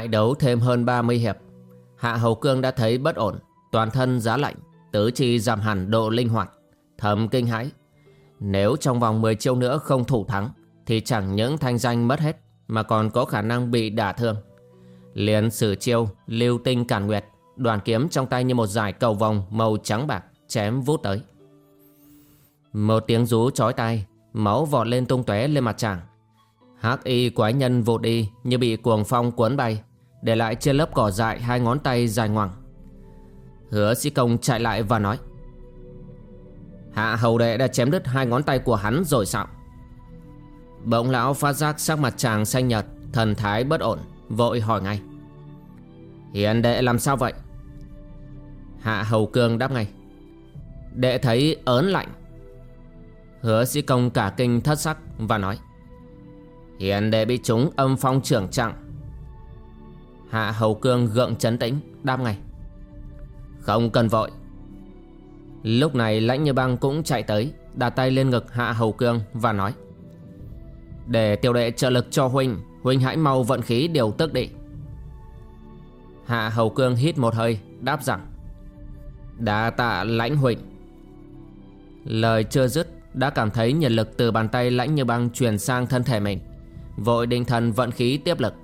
Lại đấu thêm hơn 30 hiệp. Hạ Hầu Cương đã thấy bất ổn. Toàn thân giá lạnh, Tứ chi giảm hẳn độ linh hoạt. Thầm kinh hãi. Nếu trong vòng 10 chiêu nữa không thủ thắng, Thì chẳng những thanh danh mất hết, Mà còn có khả năng bị đả thương. Liền sử chiêu, Lưu tinh cản nguyệt, Đoàn kiếm trong tay như một dải cầu vòng Màu trắng bạc, chém vút tới. Một tiếng rú chói tai, Máu vọt lên tung tóe lên mặt chàng Hắc y quái nhân vụt đi như bị cuồng phong cuốn bay. Để lại trên lớp cỏ dại hai ngón tay dài ngoằng. Hứa sĩ công chạy lại và nói, Hạ hầu đệ đã chém đứt hai ngón tay của hắn rồi sao? Bỗng lão phát giác sắc mặt chàng xanh nhợt, Thần thái bất ổn, Vội hỏi ngay, Hiền đệ làm sao vậy? Hạ hầu cương đáp ngay, Đệ thấy ớn lạnh. Hứa sĩ công cả kinh thất sắc và nói, Hiền đệ bị chúng âm phong trưởng trạng Hạ Hầu Cương gượng chấn tĩnh, đáp ngay. Không cần vội. Lúc này lãnh như băng cũng chạy tới, Đặt tay lên ngực Hạ Hầu Cương và nói. Để tiểu đệ trợ lực cho Huynh Huynh hãy mau vận khí điều tức đi. Hạ Hầu Cương hít một hơi, Đáp rằng. Đã tạ lãnh Huynh Lời chưa dứt, Đã cảm thấy nhiệt lực từ bàn tay lãnh như băng truyền sang thân thể mình. Vội định thần vận khí tiếp lực.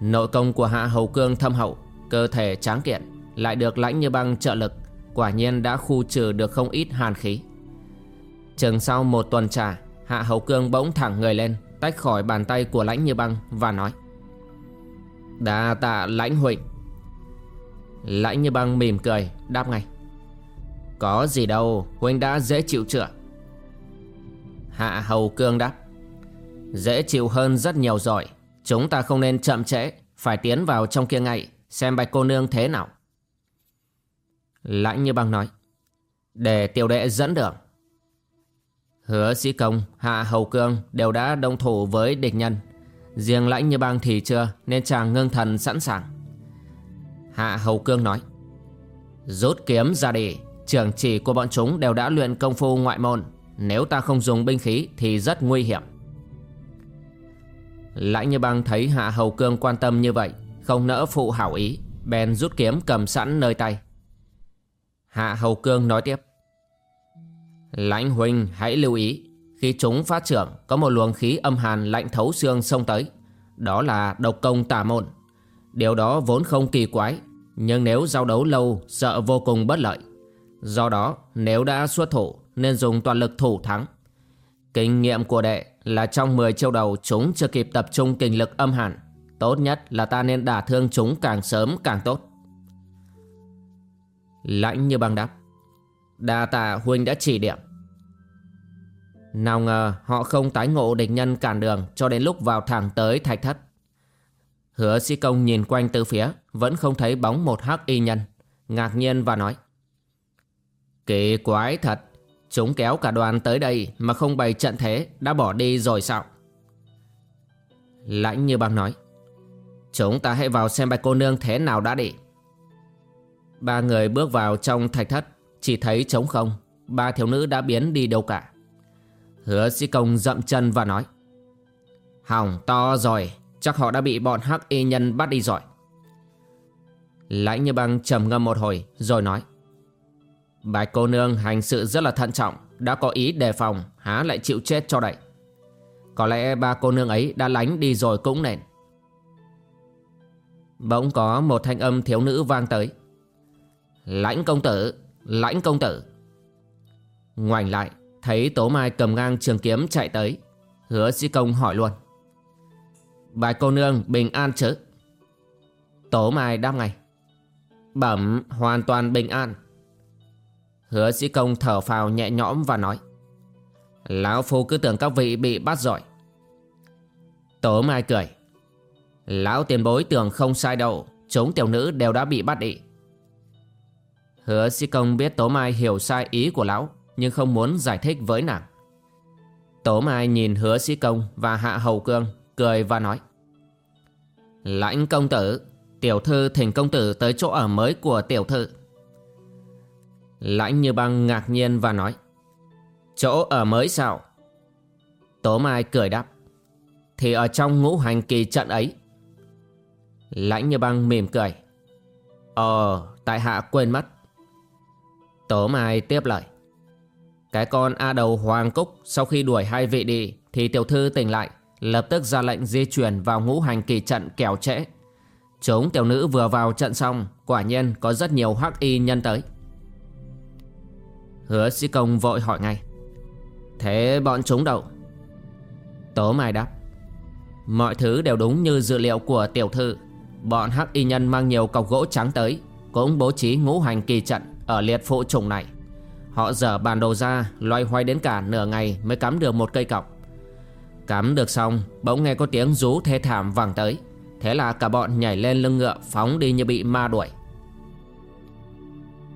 Nội công của Hạ Hầu Cương thâm hậu, Cơ thể tráng kiện, Lại được lãnh như băng trợ lực, Quả nhiên đã khu trừ được không ít hàn khí. Chừng sau một tuần trà, Hạ Hầu Cương bỗng thẳng người lên, Tách khỏi bàn tay của lãnh như băng Và nói, Đa tạ lãnh huỳnh Lãnh như băng mỉm cười, Đáp ngay, Có gì đâu, Huynh đã dễ chịu chưa? Hạ Hầu Cương đáp, Dễ chịu hơn rất nhiều rồi. Chúng ta không nên chậm trễ, Phải tiến vào trong kia ngay, Xem bạch cô nương thế nào. Lãnh như băng nói, Để tiểu đệ dẫn đường. Hứa sĩ công, Hạ hầu cương Đều đã đồng thủ với địch nhân. Riêng lãnh như băng thì chưa, Nên chàng ngưng thần sẵn sàng. Hạ hầu cương nói, Rút kiếm ra đi, Trưởng chỉ của bọn chúng đều đã luyện công phu ngoại môn. Nếu ta không dùng binh khí Thì rất nguy hiểm. Lãnh như băng thấy Hạ Hầu Cương quan tâm như vậy, Không nỡ phụ hảo ý, Bèn rút kiếm cầm sẵn nơi tay. Hạ Hầu Cương nói tiếp Lãnh huynh hãy lưu ý, Khi chúng phát trưởng, Có một luồng khí âm hàn lạnh thấu xương xông tới, Đó là độc công tà môn. Điều đó vốn không kỳ quái, Nhưng nếu giao đấu lâu, Sợ vô cùng bất lợi. Do đó, nếu đã xuất thủ, Nên dùng toàn lực thủ thắng. Kinh nghiệm của đệ là trong 10 chiêu đầu chúng chưa kịp tập trung kinh lực âm hàn. Tốt nhất là ta nên đả thương chúng càng sớm càng tốt. Lãnh như băng đáp. Đa tạ huynh đã chỉ điểm. Nào ngờ họ không tái ngộ địch nhân cản đường cho đến lúc vào thẳng tới thạch thất. Hứa sĩ công nhìn quanh từ phía vẫn không thấy bóng một hắc y nhân. Ngạc nhiên và nói. Kỳ quái thật, Chúng kéo cả đoàn tới đây mà không bày trận thế, đã bỏ đi rồi sao? Lãnh như băng nói, Chúng ta hãy vào xem bạch cô nương thế nào đã đi. Ba người bước vào trong thạch thất, Chỉ thấy trống không, Ba thiếu nữ đã biến đi đâu cả. Hứa sĩ công dậm chân và nói, Hỏng to rồi, Chắc họ đã bị bọn hắc y nhân bắt đi rồi. Lãnh như băng trầm ngâm một hồi, Rồi nói Bạch cô nương hành sự rất là thận trọng, Đã có ý đề phòng, Há lại chịu chết cho đậy. Có lẽ ba cô nương ấy đã lánh đi rồi cũng nền Bỗng có một thanh âm thiếu nữ vang tới. Lãnh công tử, Lãnh công tử. Ngoảnh lại, Thấy Tố Mai cầm ngang trường kiếm chạy tới. Hứa sĩ công hỏi luôn. Bài cô nương bình an chứ? Tố Mai đáp ngay. Bẩm hoàn toàn bình an. Hứa sĩ công thở phào nhẹ nhõm và nói, Lão Phu cứ tưởng các vị bị bắt rồi. Tố Mai cười, Lão tiền bối tưởng không sai đâu, Chúng tiểu nữ đều đã bị bắt đi. Hứa sĩ công biết Tố Mai hiểu sai ý của lão, Nhưng không muốn giải thích với nàng. Tố Mai nhìn hứa sĩ công và hạ hầu cương, Cười và nói, Lãnh công tử, Tiểu thư thỉnh công tử tới chỗ ở mới của tiểu thư. Lãnh như băng ngạc nhiên và nói, Chỗ ở mới sao? Tố Mai cười đáp, Thì ở trong ngũ hành kỳ trận ấy. Lãnh như băng mỉm cười Ờ tại hạ quên mất. Tố Mai tiếp lời, Cái con A đầu Hoàng Cúc Sau khi đuổi hai vị đi Thì tiểu thư tỉnh lại, Lập tức ra lệnh di chuyển vào ngũ hành kỳ trận kẻo trễ. Chúng tiểu nữ vừa vào trận xong, Quả nhiên có rất nhiều hắc y nhân tới. Hứa sĩ công vội hỏi ngay. Thế bọn chúng đâu? Tố Mai đáp. Mọi thứ đều đúng như dự liệu của tiểu thư. Bọn hắc y nhân mang nhiều cọc gỗ trắng tới, Cũng bố trí ngũ hành kỳ trận Ở liệt phụ trùng này. Họ dở bàn đồ ra, Loay hoay đến cả nửa ngày Mới cắm được một cây cọc. Cắm được xong, Bỗng nghe có tiếng rú thê thảm vang tới. Thế là cả bọn nhảy lên lưng ngựa, Phóng đi như bị ma đuổi.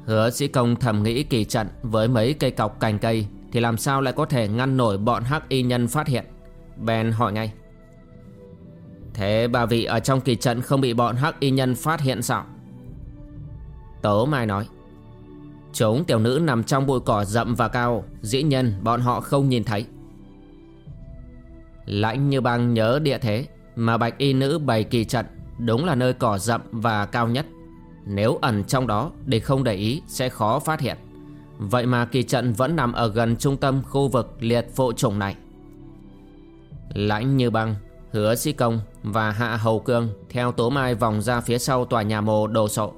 Hứa sĩ công thầm nghĩ kỳ trận Với mấy cây cọc cành cây, Thì làm sao lại có thể ngăn nổi bọn hắc y nhân phát hiện? Ben hỏi ngay. Thế bà vị ở trong kỳ trận không bị bọn hắc y nhân phát hiện sao? Tố Mai nói. Chúng tiểu nữ nằm trong bụi cỏ rậm và cao, Dĩ nhân bọn họ không nhìn thấy. Lãnh như băng nhớ địa thế Mà bạch y nữ bày kỳ trận, Đúng là nơi cỏ rậm và cao nhất. Nếu ẩn trong đó để không để ý sẽ khó phát hiện Vậy mà kỳ trận vẫn nằm ở gần trung tâm khu vực liệt phụ chủng này Lãnh như băng Hứa Sĩ Công và Hạ Hầu Cương theo Tố Mai vòng ra phía sau tòa nhà mồ đồ sộ.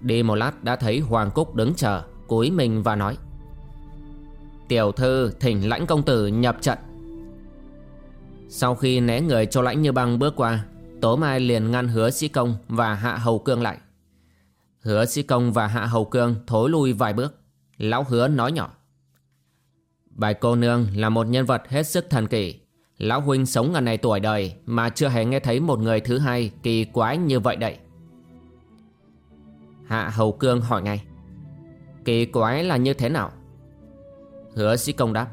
Đi một lát đã thấy Hoàng Cúc đứng chờ, cúi mình và nói. Tiểu thư thỉnh lãnh công tử nhập trận. Sau khi né người cho lãnh như băng bước qua, Tố Mai liền ngăn hứa Sĩ Công và Hạ Hầu Cương lại. Hứa Sĩ Công và Hạ Hầu Cương thối lui vài bước. Lão hứa nói nhỏ. Bài cô nương là một nhân vật hết sức thần kỳ. Lão huynh sống ngần này tuổi đời Mà chưa hề nghe thấy một người thứ hai Kỳ quái như vậy đấy Hạ Hầu Cương hỏi ngay. Kỳ quái là như thế nào? Hứa sĩ công đáp.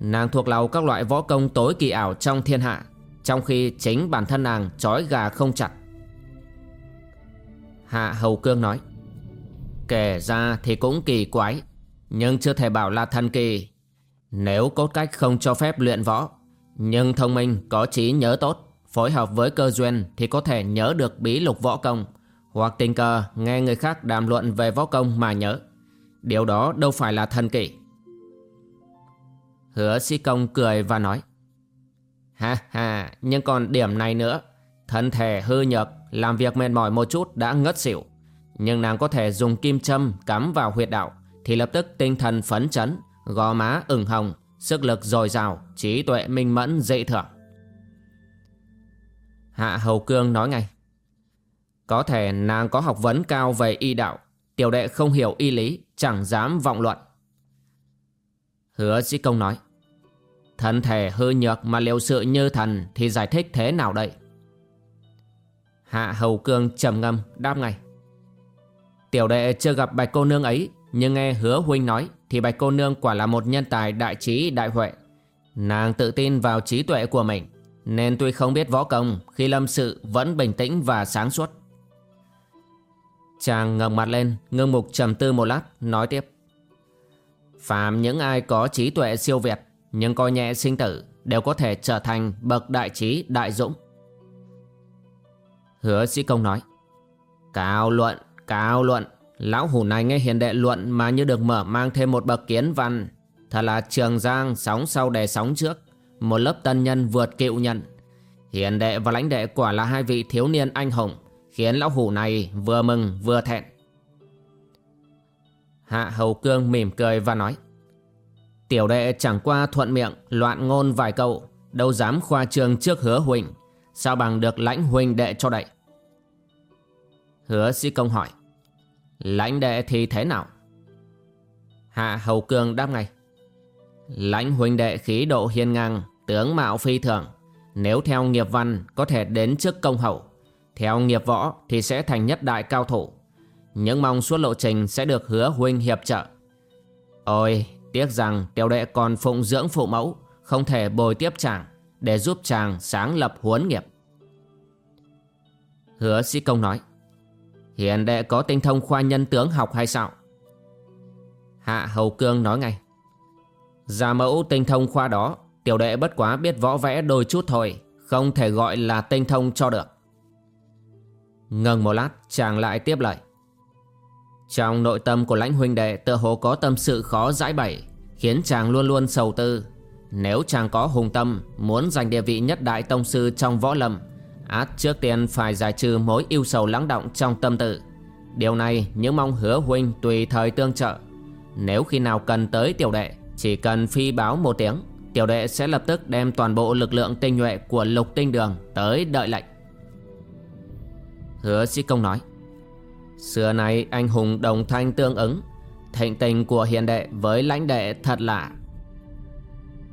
Nàng thuộc lòng các loại võ công tối kỳ ảo trong thiên hạ, Trong khi chính bản thân nàng trói gà không chặt. Hạ Hầu Cương nói. Kể ra thì cũng kỳ quái Nhưng chưa thể bảo là thần kỳ. Nếu cốt cách không cho phép luyện võ nhưng thông minh có trí nhớ tốt Phối hợp với cơ duyên thì có thể nhớ được bí lục võ công Hoặc tình cờ nghe người khác đàm luận về võ công mà nhớ. Điều đó đâu phải là thần kỳ. Hứa sĩ công cười và nói. Ha ha, nhưng còn điểm này nữa Thân thể hư nhược, làm việc mệt mỏi một chút đã ngất xỉu. Nhưng nàng có thể dùng kim châm cắm vào huyệt đạo Thì lập tức tinh thần phấn chấn, gò má ửng hồng Sức lực dồi dào Trí tuệ minh mẫn dễ thưởng. Hạ Hầu Cương nói ngay Có thể nàng có học vấn cao về y đạo Tiểu đệ không hiểu y lý Chẳng dám vọng luận. Hứa sĩ công nói Thân thể hư nhược mà liệu sự như thần Thì giải thích thế nào đây? Hạ Hầu Cương trầm ngâm đáp ngay Tiểu đệ chưa gặp bạch cô nương ấy Nhưng nghe hứa huynh nói thì Bạch cô nương quả là một nhân tài đại trí đại huệ. Nàng tự tin vào trí tuệ của mình, nên tuy không biết võ công, khi lâm sự vẫn bình tĩnh và sáng suốt. Chàng ngẩng mặt lên Ngưng mục trầm tư một lát Nói tiếp phạm những ai có trí tuệ siêu việt Nhưng coi nhẹ sinh tử Đều có thể trở thành bậc đại trí đại dũng Hứa sĩ công nói. Cao luận, cao luận. Lão hủ này nghe hiền đệ luận Mà như được mở mang thêm một bậc kiến văn. Thật là trường giang sóng sau đè sóng trước. Một lớp tân nhân vượt cựu nhận. Hiền đệ và lãnh đệ quả là hai vị thiếu niên anh hùng Khiến lão hủ này vừa mừng vừa thẹn. Hạ Hầu Cương mỉm cười và nói. Tiểu đệ chẳng qua thuận miệng loạn ngôn vài câu Đâu dám khoa trương trước hứa huynh Sao bằng được lãnh huynh đệ cho đậy? Hứa sĩ công hỏi, Lãnh đệ thì thế nào? Hạ Hầu Cương đáp ngay, Lãnh huynh đệ khí độ hiên ngang, Tướng mạo phi thường. Nếu theo nghiệp văn có thể đến trước công hậu Theo nghiệp võ thì sẽ thành nhất đại cao thủ. Những mong suốt lộ trình sẽ được hứa huynh hiệp trợ. Ôi, tiếc rằng tiểu đệ còn phụng dưỡng phụ mẫu, Không thể bồi tiếp chàng Để giúp chàng sáng lập huấn nghiệp. Hứa sĩ công nói Hiền đệ có tinh thông khoa nhân tướng học hay sao? Hạ Hầu Cương nói ngay. Gia mẫu tinh thông khoa đó, Tiểu đệ bất quá biết võ vẽ đôi chút thôi, Không thể gọi là tinh thông cho được. Ngừng một lát, chàng lại tiếp lời. Trong nội tâm của lãnh huynh đệ tự hồ có tâm sự khó giải bày, Khiến chàng luôn luôn sầu tư. Nếu chàng có hùng tâm, Muốn giành địa vị nhất đại tông sư trong võ lâm át trước tiên phải giải trừ mối yêu sầu lắng động trong tâm tự. Điều này những mong hứa huynh tùy thời tương trợ. Nếu khi nào cần tới tiểu đệ, Chỉ cần phi báo một tiếng, Tiểu đệ sẽ lập tức đem toàn bộ lực lượng tinh nhuệ của lục tinh đường tới đợi lệnh. Hứa sĩ công nói, Xưa nay anh hùng đồng thanh tương ứng, Thịnh tình của hiền đệ với lãnh đệ thật lạ.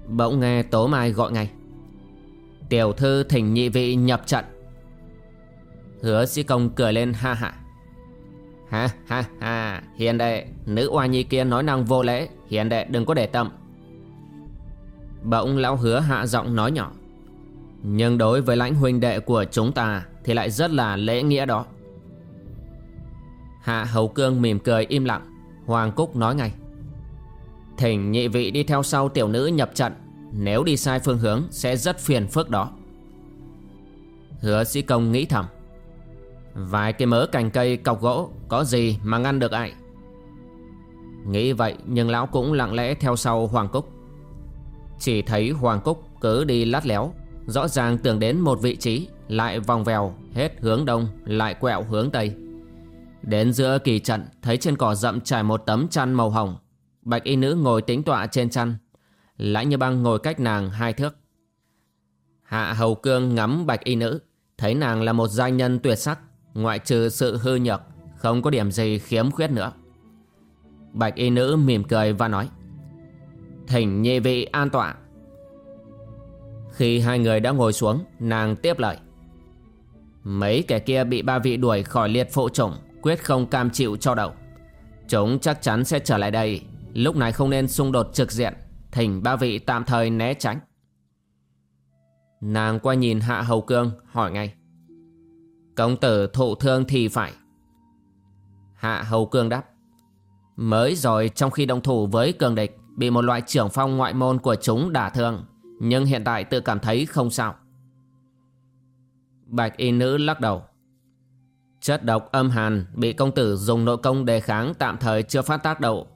Bỗng nghe Tố Mai gọi ngay Tiểu thư thỉnh nhị vị nhập trận. Hứa sĩ công cười lên, ha ha. Ha ha ha. Hiền đệ, Nữ oa nhi kia nói năng vô lễ. Hiền đệ, đừng có để tâm. Bỗng lão hứa hạ giọng nói nhỏ. Nhưng đối với lãnh huynh đệ của chúng ta Thì lại rất là lễ nghĩa đó. Hạ hầu cương mỉm cười im lặng. Hoàng Cúc nói ngay. Thỉnh nhị vị đi theo sau tiểu nữ nhập trận nếu đi sai phương hướng, sẽ rất phiền phức đó. Hứa sĩ công nghĩ thầm. Vài cái mớ cành cây cọc gỗ, Có gì mà ngăn được ai? Nghĩ vậy, nhưng lão cũng lặng lẽ theo sau Hoàng Cúc. Chỉ thấy Hoàng Cúc cứ đi lát léo, Rõ ràng tưởng đến một vị trí, Lại vòng vèo, hết hướng đông, Lại quẹo hướng tây. Đến giữa kỳ trận, Thấy trên cỏ rậm trải một tấm chăn màu hồng. Bạch y nữ ngồi tính tọa trên chăn Lãnh như băng ngồi cách nàng hai thước. Hạ hầu cương ngắm bạch y nữ Thấy nàng là một giai nhân tuyệt sắc Ngoại trừ sự hư nhược Không có điểm gì khiếm khuyết nữa. Bạch y nữ mỉm cười và nói Thỉnh nhị vị an tọa. Khi hai người đã ngồi xuống Nàng tiếp lời Mấy kẻ kia bị ba vị đuổi khỏi liệt phụ chủng Quyết không cam chịu cho đầu, Chúng chắc chắn sẽ trở lại đây Lúc này không nên xung đột trực diện. Thỉnh ba vị tạm thời né tránh. Nàng qua nhìn Hạ Hầu Cương, hỏi ngay. Công tử thụ thương thì phải. Hạ Hầu Cương đáp. Mới rồi trong khi đồng thủ với cường địch, Bị một loại trưởng phong ngoại môn của chúng đả thương, Nhưng hiện tại tự cảm thấy không sao. Bạch y nữ lắc đầu. Chất độc âm hàn bị công tử dùng nội công đề kháng tạm thời chưa phát tác độ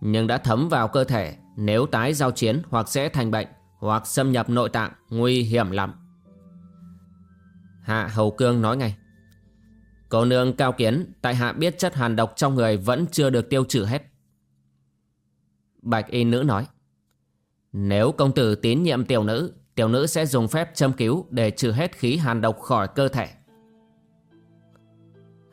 Nhưng đã thấm vào cơ thể nếu tái giao chiến hoặc sẽ thành bệnh Hoặc xâm nhập nội tạng, Nguy hiểm lắm. Hạ Hầu Cương nói ngay. Cô nương cao kiến, Tại hạ biết chất hàn độc trong người Vẫn chưa được tiêu trừ hết. Bạch y nữ nói. Nếu công tử tín nhiệm tiểu nữ Tiểu nữ sẽ dùng phép châm cứu Để trừ hết khí hàn độc khỏi cơ thể.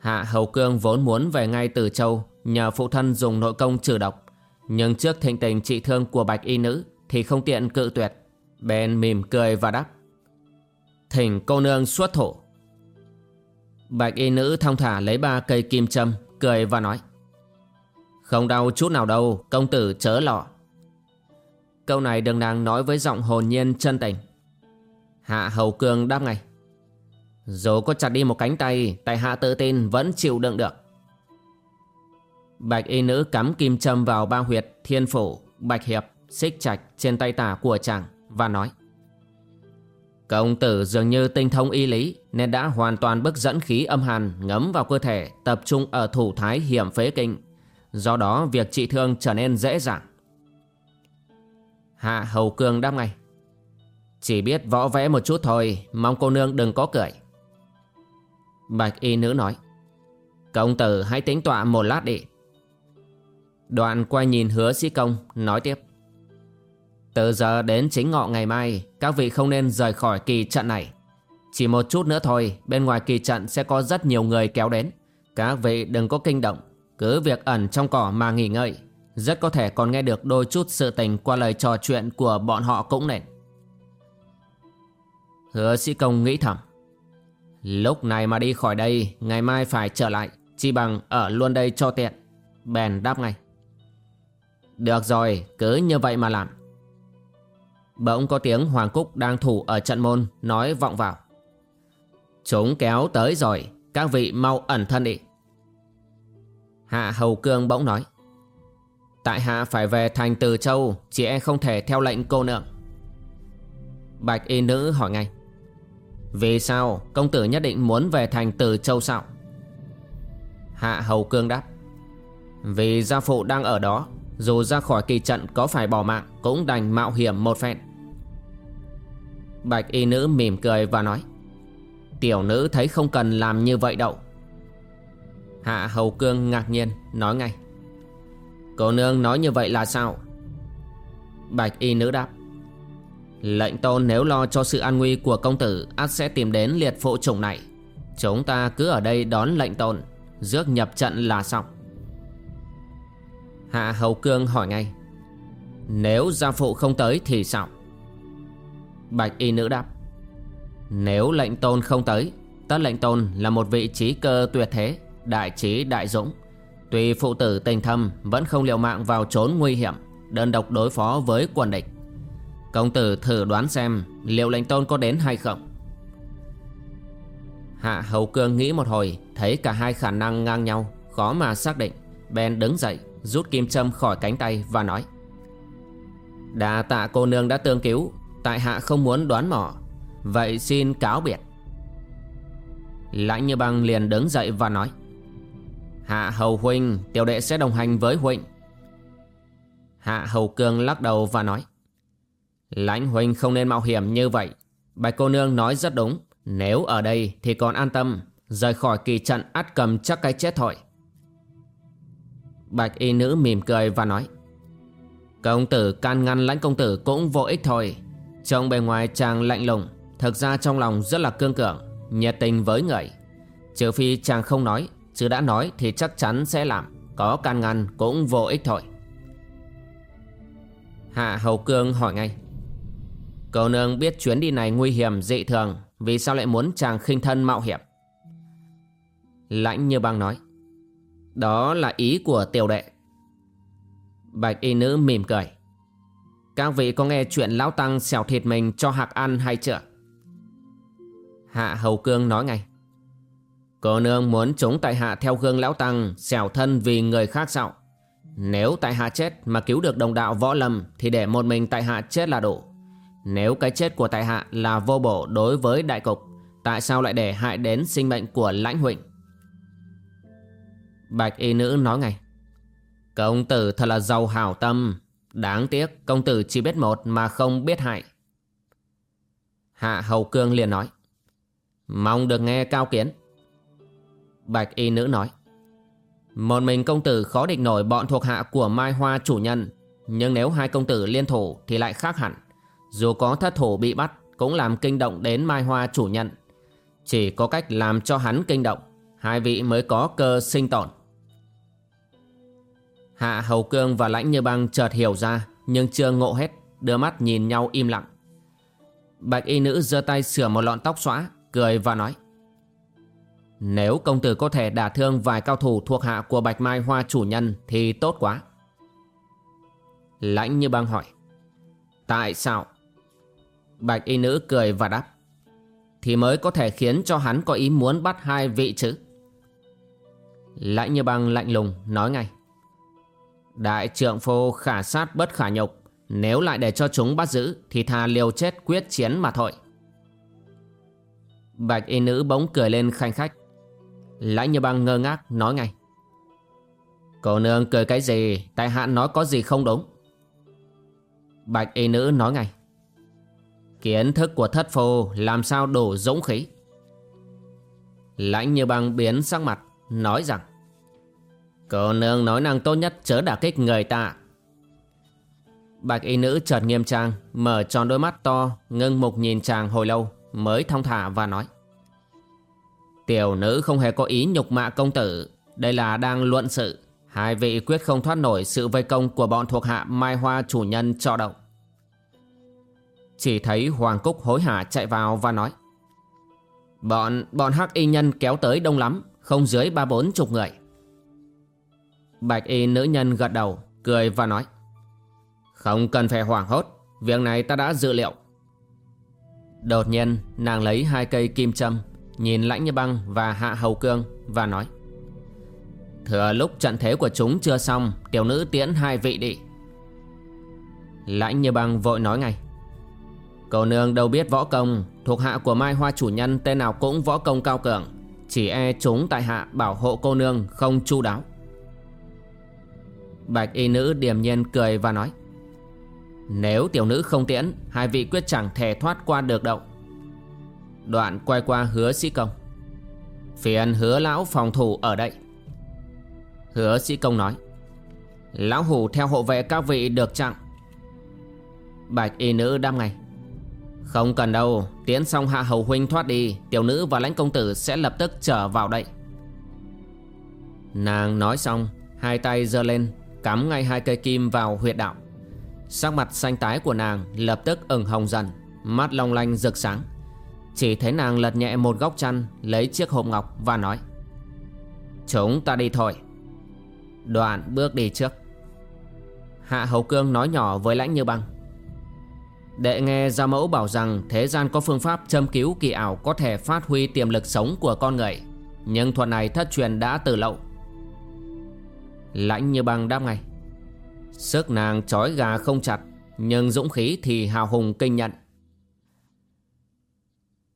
Hạ Hầu Cương vốn muốn về ngay từ châu Nhờ phụ thân dùng nội công trừ độc nhưng trước thịnh tình trị thương của bạch y nữ Thì không tiện cự tuyệt. Bèn mỉm cười và đáp. Thỉnh cô nương xuất thủ Bạch y nữ thong thả lấy ba cây kim châm, Cười và nói. Không đau chút nào đâu, Công tử chớ lọ Câu này đừng nàng nói với giọng hồn nhiên chân tình. Hạ hầu cương đáp ngay. Dù có chặt đi một cánh tay, Tại hạ tự tin vẫn chịu đựng được. Bạch y nữ cắm kim châm vào ba huyệt thiên phủ, bạch hiệp, xích trạch trên tay tả của chàng và nói Công tử dường như tinh thông y lý nên đã hoàn toàn bức dẫn khí âm hàn ngấm vào cơ thể tập trung ở thủ thái hiểm phế kinh. Do đó việc trị thương trở nên dễ dàng. Hạ Hầu Cương đáp ngay. Chỉ biết võ vẽ một chút thôi, mong cô nương đừng có cười. Bạch y nữ nói. Công tử hãy tính tọa một lát đi. Đoạn quay nhìn hứa sĩ công, nói tiếp. Từ giờ đến chính ngọ ngày mai, các vị không nên rời khỏi kỳ trận này. Chỉ một chút nữa thôi, bên ngoài kỳ trận sẽ có rất nhiều người kéo đến. Các vị đừng có kinh động, cứ việc ẩn trong cỏ mà nghỉ ngơi. Rất có thể còn nghe được đôi chút sự tình qua lời trò chuyện của bọn họ cũng nền Hứa sĩ công nghĩ thầm. Lúc này mà đi khỏi đây, ngày mai phải trở lại, chỉ bằng ở luôn đây cho tiện. Bèn đáp ngay. Được rồi, cứ như vậy mà làm. Bỗng có tiếng Hoàng Cúc đang thủ ở trận môn nói vọng vào. Chúng kéo tới rồi, các vị mau ẩn thân đi. Hạ Hầu Cương bỗng nói. Tại hạ phải về thành Từ Châu, chị em không thể theo lệnh cô nương. Bạch y nữ hỏi ngay. Vì sao công tử nhất định muốn về thành Từ Châu sao? Hạ Hầu Cương đáp. Vì gia phụ đang ở đó, dù ra khỏi kỳ trận có phải bỏ mạng, cũng đành mạo hiểm một phen. Bạch y nữ mỉm cười và nói, Tiểu nữ thấy không cần làm như vậy đâu. Hạ Hầu Cương ngạc nhiên nói ngay, Cô nương nói như vậy là sao? Bạch y nữ đáp, Lệnh tôn nếu lo cho sự an nguy của công tử, ắt sẽ tìm đến liệt phụ chủng này. Chúng ta cứ ở đây đón lệnh tôn, Rước nhập trận là xong. Hạ Hầu Cương hỏi ngay. Nếu gia phụ không tới thì sao? Bạch y nữ đáp. Nếu lệnh tôn không tới, Tất lệnh tôn là một vị trí cơ tuyệt thế, Đại trí đại dũng. Tuy phụ tử tình thâm Vẫn không liều mạng vào trốn nguy hiểm, Đơn độc đối phó với quần địch. Công tử thử đoán xem Liệu lệnh tôn có đến hay không? Hạ Hầu Cương nghĩ một hồi, Thấy cả hai khả năng ngang nhau, Khó mà xác định Ben đứng dậy Rút kim châm khỏi cánh tay và nói, Đà tạ cô nương đã tương cứu, Tại hạ không muốn đoán mò. Vậy xin cáo biệt. Lãnh như băng liền đứng dậy và nói, Hạ hầu huynh, Tiểu đệ sẽ đồng hành với huynh Hạ hầu cương lắc đầu và nói, Lãnh huynh không nên mạo hiểm như vậy. Bạch cô nương nói rất đúng. Nếu ở đây thì còn an tâm, Rời khỏi kỳ trận ắt cầm chắc cái chết thôi. Bạch y nữ mỉm cười và nói, Công tử can ngăn lãnh công tử cũng vô ích thôi. Trong bề ngoài chàng lạnh lùng, Thực ra trong lòng rất là cương cường, Nhiệt tình với người. Trừ phi chàng không nói, Chứ đã nói thì chắc chắn sẽ làm, Có can ngăn cũng vô ích thôi. Hạ Hầu Cương hỏi ngay cầu nương biết chuyến đi này nguy hiểm dị thường, Vì sao lại muốn chàng khinh thân mạo hiểm? Lãnh như băng nói đó là ý của tiểu đệ Bạch y nữ mỉm cười các vị có nghe chuyện Lão Tăng xẻo thịt mình cho hạc ăn hay chưa? Hạ Hầu Cương nói ngay. Cô nương muốn chúng tại hạ theo gương Lão Tăng xẻo thân vì người khác sao? Nếu tại hạ chết mà cứu được đồng đạo võ lâm thì để một mình tại hạ chết là đủ. Nếu cái chết của tại hạ là vô bổ đối với đại cục, tại sao lại để hại đến sinh mệnh của lãnh huỳnh? Bạch y nữ nói ngay. Công tử thật là giàu hảo tâm, Đáng tiếc công tử chỉ biết một mà không biết hại. Hạ Hầu Cương liền nói. Mong được nghe cao kiến. Bạch y nữ nói. Một mình công tử khó địch nổi bọn thuộc hạ của Mai Hoa chủ nhân. Nhưng nếu hai công tử liên thủ thì lại khác hẳn. Dù có thất thủ bị bắt cũng làm kinh động đến Mai Hoa chủ nhân. Chỉ có cách làm cho hắn kinh động. Hai vị mới có cơ sinh tồn. Hạ Hầu Cương và Lãnh Như Băng chợt hiểu ra nhưng chưa ngộ hết, đưa mắt nhìn nhau im lặng. Bạch y nữ giơ tay sửa một lọn tóc xóa, cười và nói. Nếu công tử có thể đả thương vài cao thủ thuộc hạ của Bạch Mai Hoa chủ nhân thì tốt quá. Lãnh Như Băng hỏi. Tại sao? Bạch y nữ cười và đáp. Thì mới có thể khiến cho hắn có ý muốn bắt hai vị chứ. Lãnh Như Băng lạnh lùng nói ngay. Đại trượng phu khả sát bất khả nhục. Nếu lại để cho chúng bắt giữ, Thì thà liều chết quyết chiến mà thôi. Bạch y nữ bỗng cười lên khanh khách. Lãnh như băng ngơ ngác nói ngay. Cô nương cười cái gì? Tại hạ nói có gì không đúng? Bạch y nữ nói ngay. Kiến thức của thất phu Làm sao đủ dũng khí? Lãnh như băng biến sắc mặt, Nói rằng. Cô nương nói năng tốt nhất chớ đả kích người ta. Bạch y nữ chợt nghiêm trang Mở tròn đôi mắt to Ngưng mục nhìn chàng hồi lâu Mới thong thả và nói. Tiểu nữ không hề có ý nhục mạ công tử Đây là đang luận sự. Hai vị quyết không thoát nổi sự vây công của bọn thuộc hạ Mai Hoa chủ nhân cho động Chỉ thấy Hoàng Cúc hối hả chạy vào và nói. Bọn, bọn hắc y nhân kéo tới đông lắm Không dưới ba bốn chục người. Bạch y nữ nhân gật đầu, Cười và nói, Không cần phải hoảng hốt, Việc này ta đã dự liệu. Đột nhiên, nàng lấy hai cây kim châm, Nhìn lãnh như băng và hạ hầu cương Và nói, Thừa lúc trận thế của chúng chưa xong, Tiểu nữ tiễn hai vị đi. Lãnh như băng vội nói ngay, Cô nương đâu biết võ công, Thuộc hạ của Mai Hoa chủ nhân Tên nào cũng võ công cao cường, Chỉ e chúng tại hạ bảo hộ cô nương Không chu đáo. Bạch y nữ điềm nhiên cười và nói, Nếu tiểu nữ không tiễn, Hai vị quyết chẳng thể thoát qua được đâu. Đoạn quay qua hứa sĩ công, Phiền hứa lão phòng thủ ở đây. Hứa sĩ công nói, Lão hủ theo hộ vệ các vị được chặng Bạch y nữ đam ngay, Không cần đâu Tiến xong hạ hầu huynh thoát đi, Tiểu nữ và lãnh công tử sẽ lập tức trở vào đây. Nàng nói xong, Hai tay giơ lên Cắm ngay hai cây kim vào huyệt đạo Sắc mặt xanh tái của nàng lập tức ửng hồng dần, Mắt long lanh rực sáng Chỉ thấy nàng lật nhẹ một góc chăn, Lấy chiếc hộp ngọc và nói, Chúng ta đi thôi Đoạn bước đi trước Hạ Hầu Cương nói nhỏ với lãnh như băng, Đệ nghe Gia Mẫu bảo rằng thế gian có phương pháp châm cứu kỳ ảo có thể phát huy tiềm lực sống của con người. Nhưng thuật này thất truyền đã từ lâu. Lãnh như băng đáp ngay. Sức nàng trói gà không chặt, nhưng dũng khí thì hào hùng kinh nhận.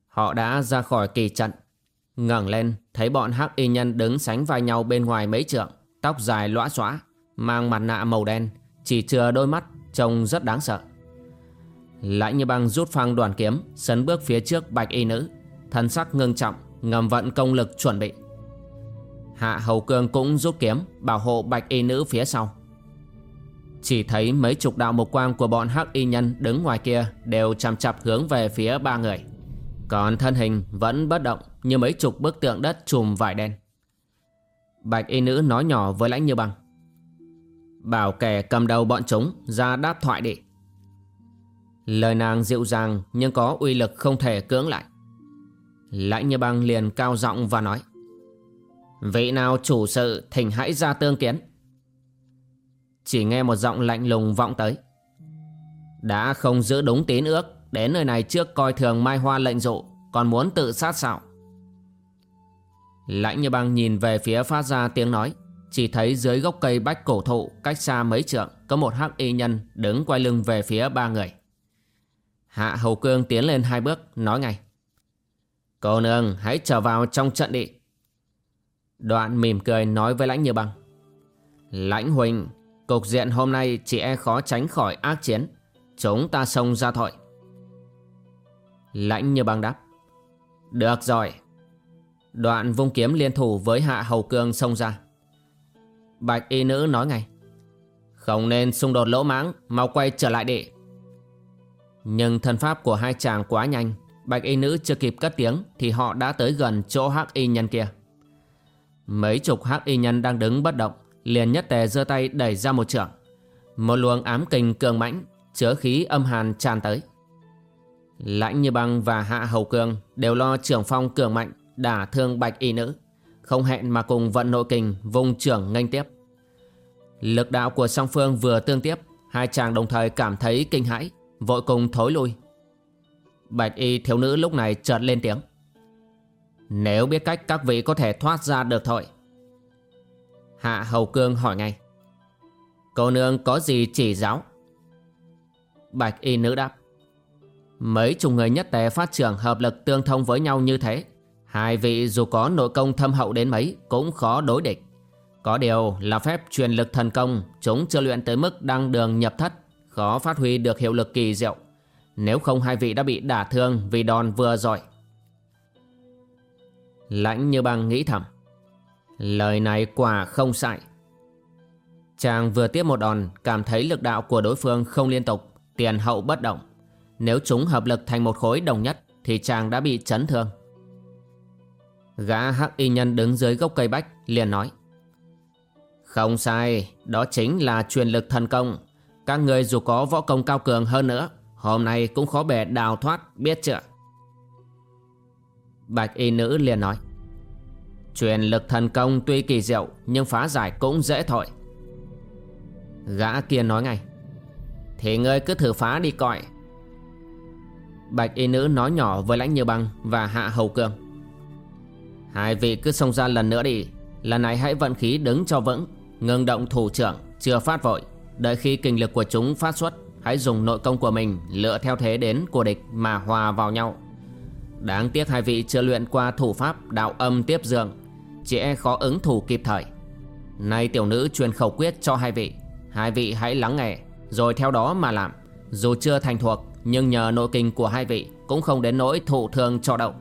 Họ đã ra khỏi kỳ trận. ngẩng lên thấy bọn hắc y nhân đứng sánh vai nhau bên ngoài mấy trượng. Tóc dài lõa xóa Mang mặt nạ màu đen Chỉ chừa đôi mắt Trông rất đáng sợ Lãnh như băng rút phăng đoàn kiếm Sấn bước phía trước bạch y nữ Thân sắc ngưng trọng Ngầm vận công lực chuẩn bị Hạ hầu cương cũng rút kiếm, Bảo hộ bạch y nữ phía sau. Chỉ thấy mấy chục đạo mục quang Của bọn hắc y nhân đứng ngoài kia Đều chằm chặp hướng về phía ba người. Còn thân hình vẫn bất động Như mấy chục bức tượng đất trùm vải đen. Bạch y nữ nói nhỏ với lãnh như băng. Bảo kẻ cầm đầu bọn chúng ra đáp thoại đi. Lời nàng dịu dàng nhưng có uy lực không thể cưỡng lại. Lãnh như băng liền cao giọng và nói. Vị nào chủ sự thỉnh hãy ra tương kiến. Chỉ nghe một giọng lạnh lùng vọng tới. Đã không giữ đúng tín ước, Đến nơi này trước coi thường mai hoa lệnh dụ, Còn muốn tự sát sao? Lãnh như băng nhìn về phía phát ra tiếng nói, Chỉ thấy dưới gốc cây bách cổ thụ Cách xa mấy trượng, Có một hắc y nhân đứng quay lưng về phía ba người. Hạ hầu cương tiến lên hai bước, Nói ngay. Cô nương, hãy trở vào trong trận địa Đoạn mỉm cười nói với lãnh như băng. Lãnh huỳnh, Cục diện hôm nay chỉ e khó tránh khỏi ác chiến. Chúng ta xông ra thôi. Lãnh như băng đáp. Được rồi. Đoạn vung kiếm liên thủ với hạ hầu cương xông ra. Bạch y nữ nói ngay. Không nên xung đột lỗ mãng Mau quay trở lại đi. Nhưng thân pháp của hai chàng quá nhanh. Bạch y nữ chưa kịp cất tiếng Thì họ đã tới gần chỗ hắc y nhân kia. Mấy chục hắc y nhân đang đứng bất động, Liền nhất tề giơ tay đẩy ra một trường Một luồng ám kình cường mãnh, Chứa khí âm hàn tràn tới. Lãnh như băng và hạ hầu cương Đều lo trưởng phong cường mạnh đả thương bạch y nữ, Không hẹn mà cùng vận nội kình vùng trưởng nghênh tiếp. Lực đạo của song phương vừa tương tiếp, Hai chàng đồng thời cảm thấy kinh hãi, Vội cùng thối lui. Bạch y thiếu nữ lúc này chợt lên tiếng. Nếu biết cách, các vị có thể thoát ra được thôi. Hạ Hầu Cương hỏi ngay. Cô nương có gì chỉ giáo? Bạch y nữ đáp. Mấy chục người nhất tề phát trưởng hợp lực tương thông với nhau như thế, Hai vị dù có nội công thâm hậu đến mấy Cũng khó đối địch. Có điều là phép truyền lực thần công, Chúng chưa luyện tới mức đăng đường nhập thất, Khó phát huy được hiệu lực kỳ diệu. Nếu không hai vị đã bị đả thương Vì đòn vừa rồi Lãnh như băng nghĩ thầm. Lời này quả không sai. Chàng vừa tiếp một đòn, Cảm thấy lực đạo của đối phương không liên tục, Tiền hậu bất động. Nếu chúng hợp lực thành một khối đồng nhất, Thì chàng đã bị chấn thương. Gã hắc y nhân đứng dưới gốc cây bách, liền nói, Không sai, Đó chính là truyền lực thần công. Các người dù có võ công cao cường hơn nữa, Hôm nay cũng khó bề đào thoát, Biết chưa? Bạch y nữ liền nói, Truyền lực thần công tuy kỳ diệu, Nhưng phá giải cũng dễ thôi. Gã kia nói ngay, Thì ngươi cứ thử phá đi coi. Bạch y nữ nói nhỏ với lãnh như băng Và hạ hầu cương Hai vị cứ xông ra lần nữa đi, Lần này hãy vận khí đứng cho vững, Ngừng động thủ trưởng, Chưa phát vội, Đợi khi kinh lực của chúng phát xuất, Hãy dùng nội công của mình Lựa theo thế đến của địch Mà hòa vào nhau. Đáng tiếc hai vị chưa luyện qua thủ pháp Đạo âm tiếp dương, Chỉ e khó ứng thủ kịp thời. Nay tiểu nữ truyền khẩu quyết cho hai vị Hai vị hãy lắng nghe, Rồi theo đó mà làm. Dù chưa thành thuộc, Nhưng nhờ nội kinh của hai vị Cũng không đến nỗi thụ thương cho động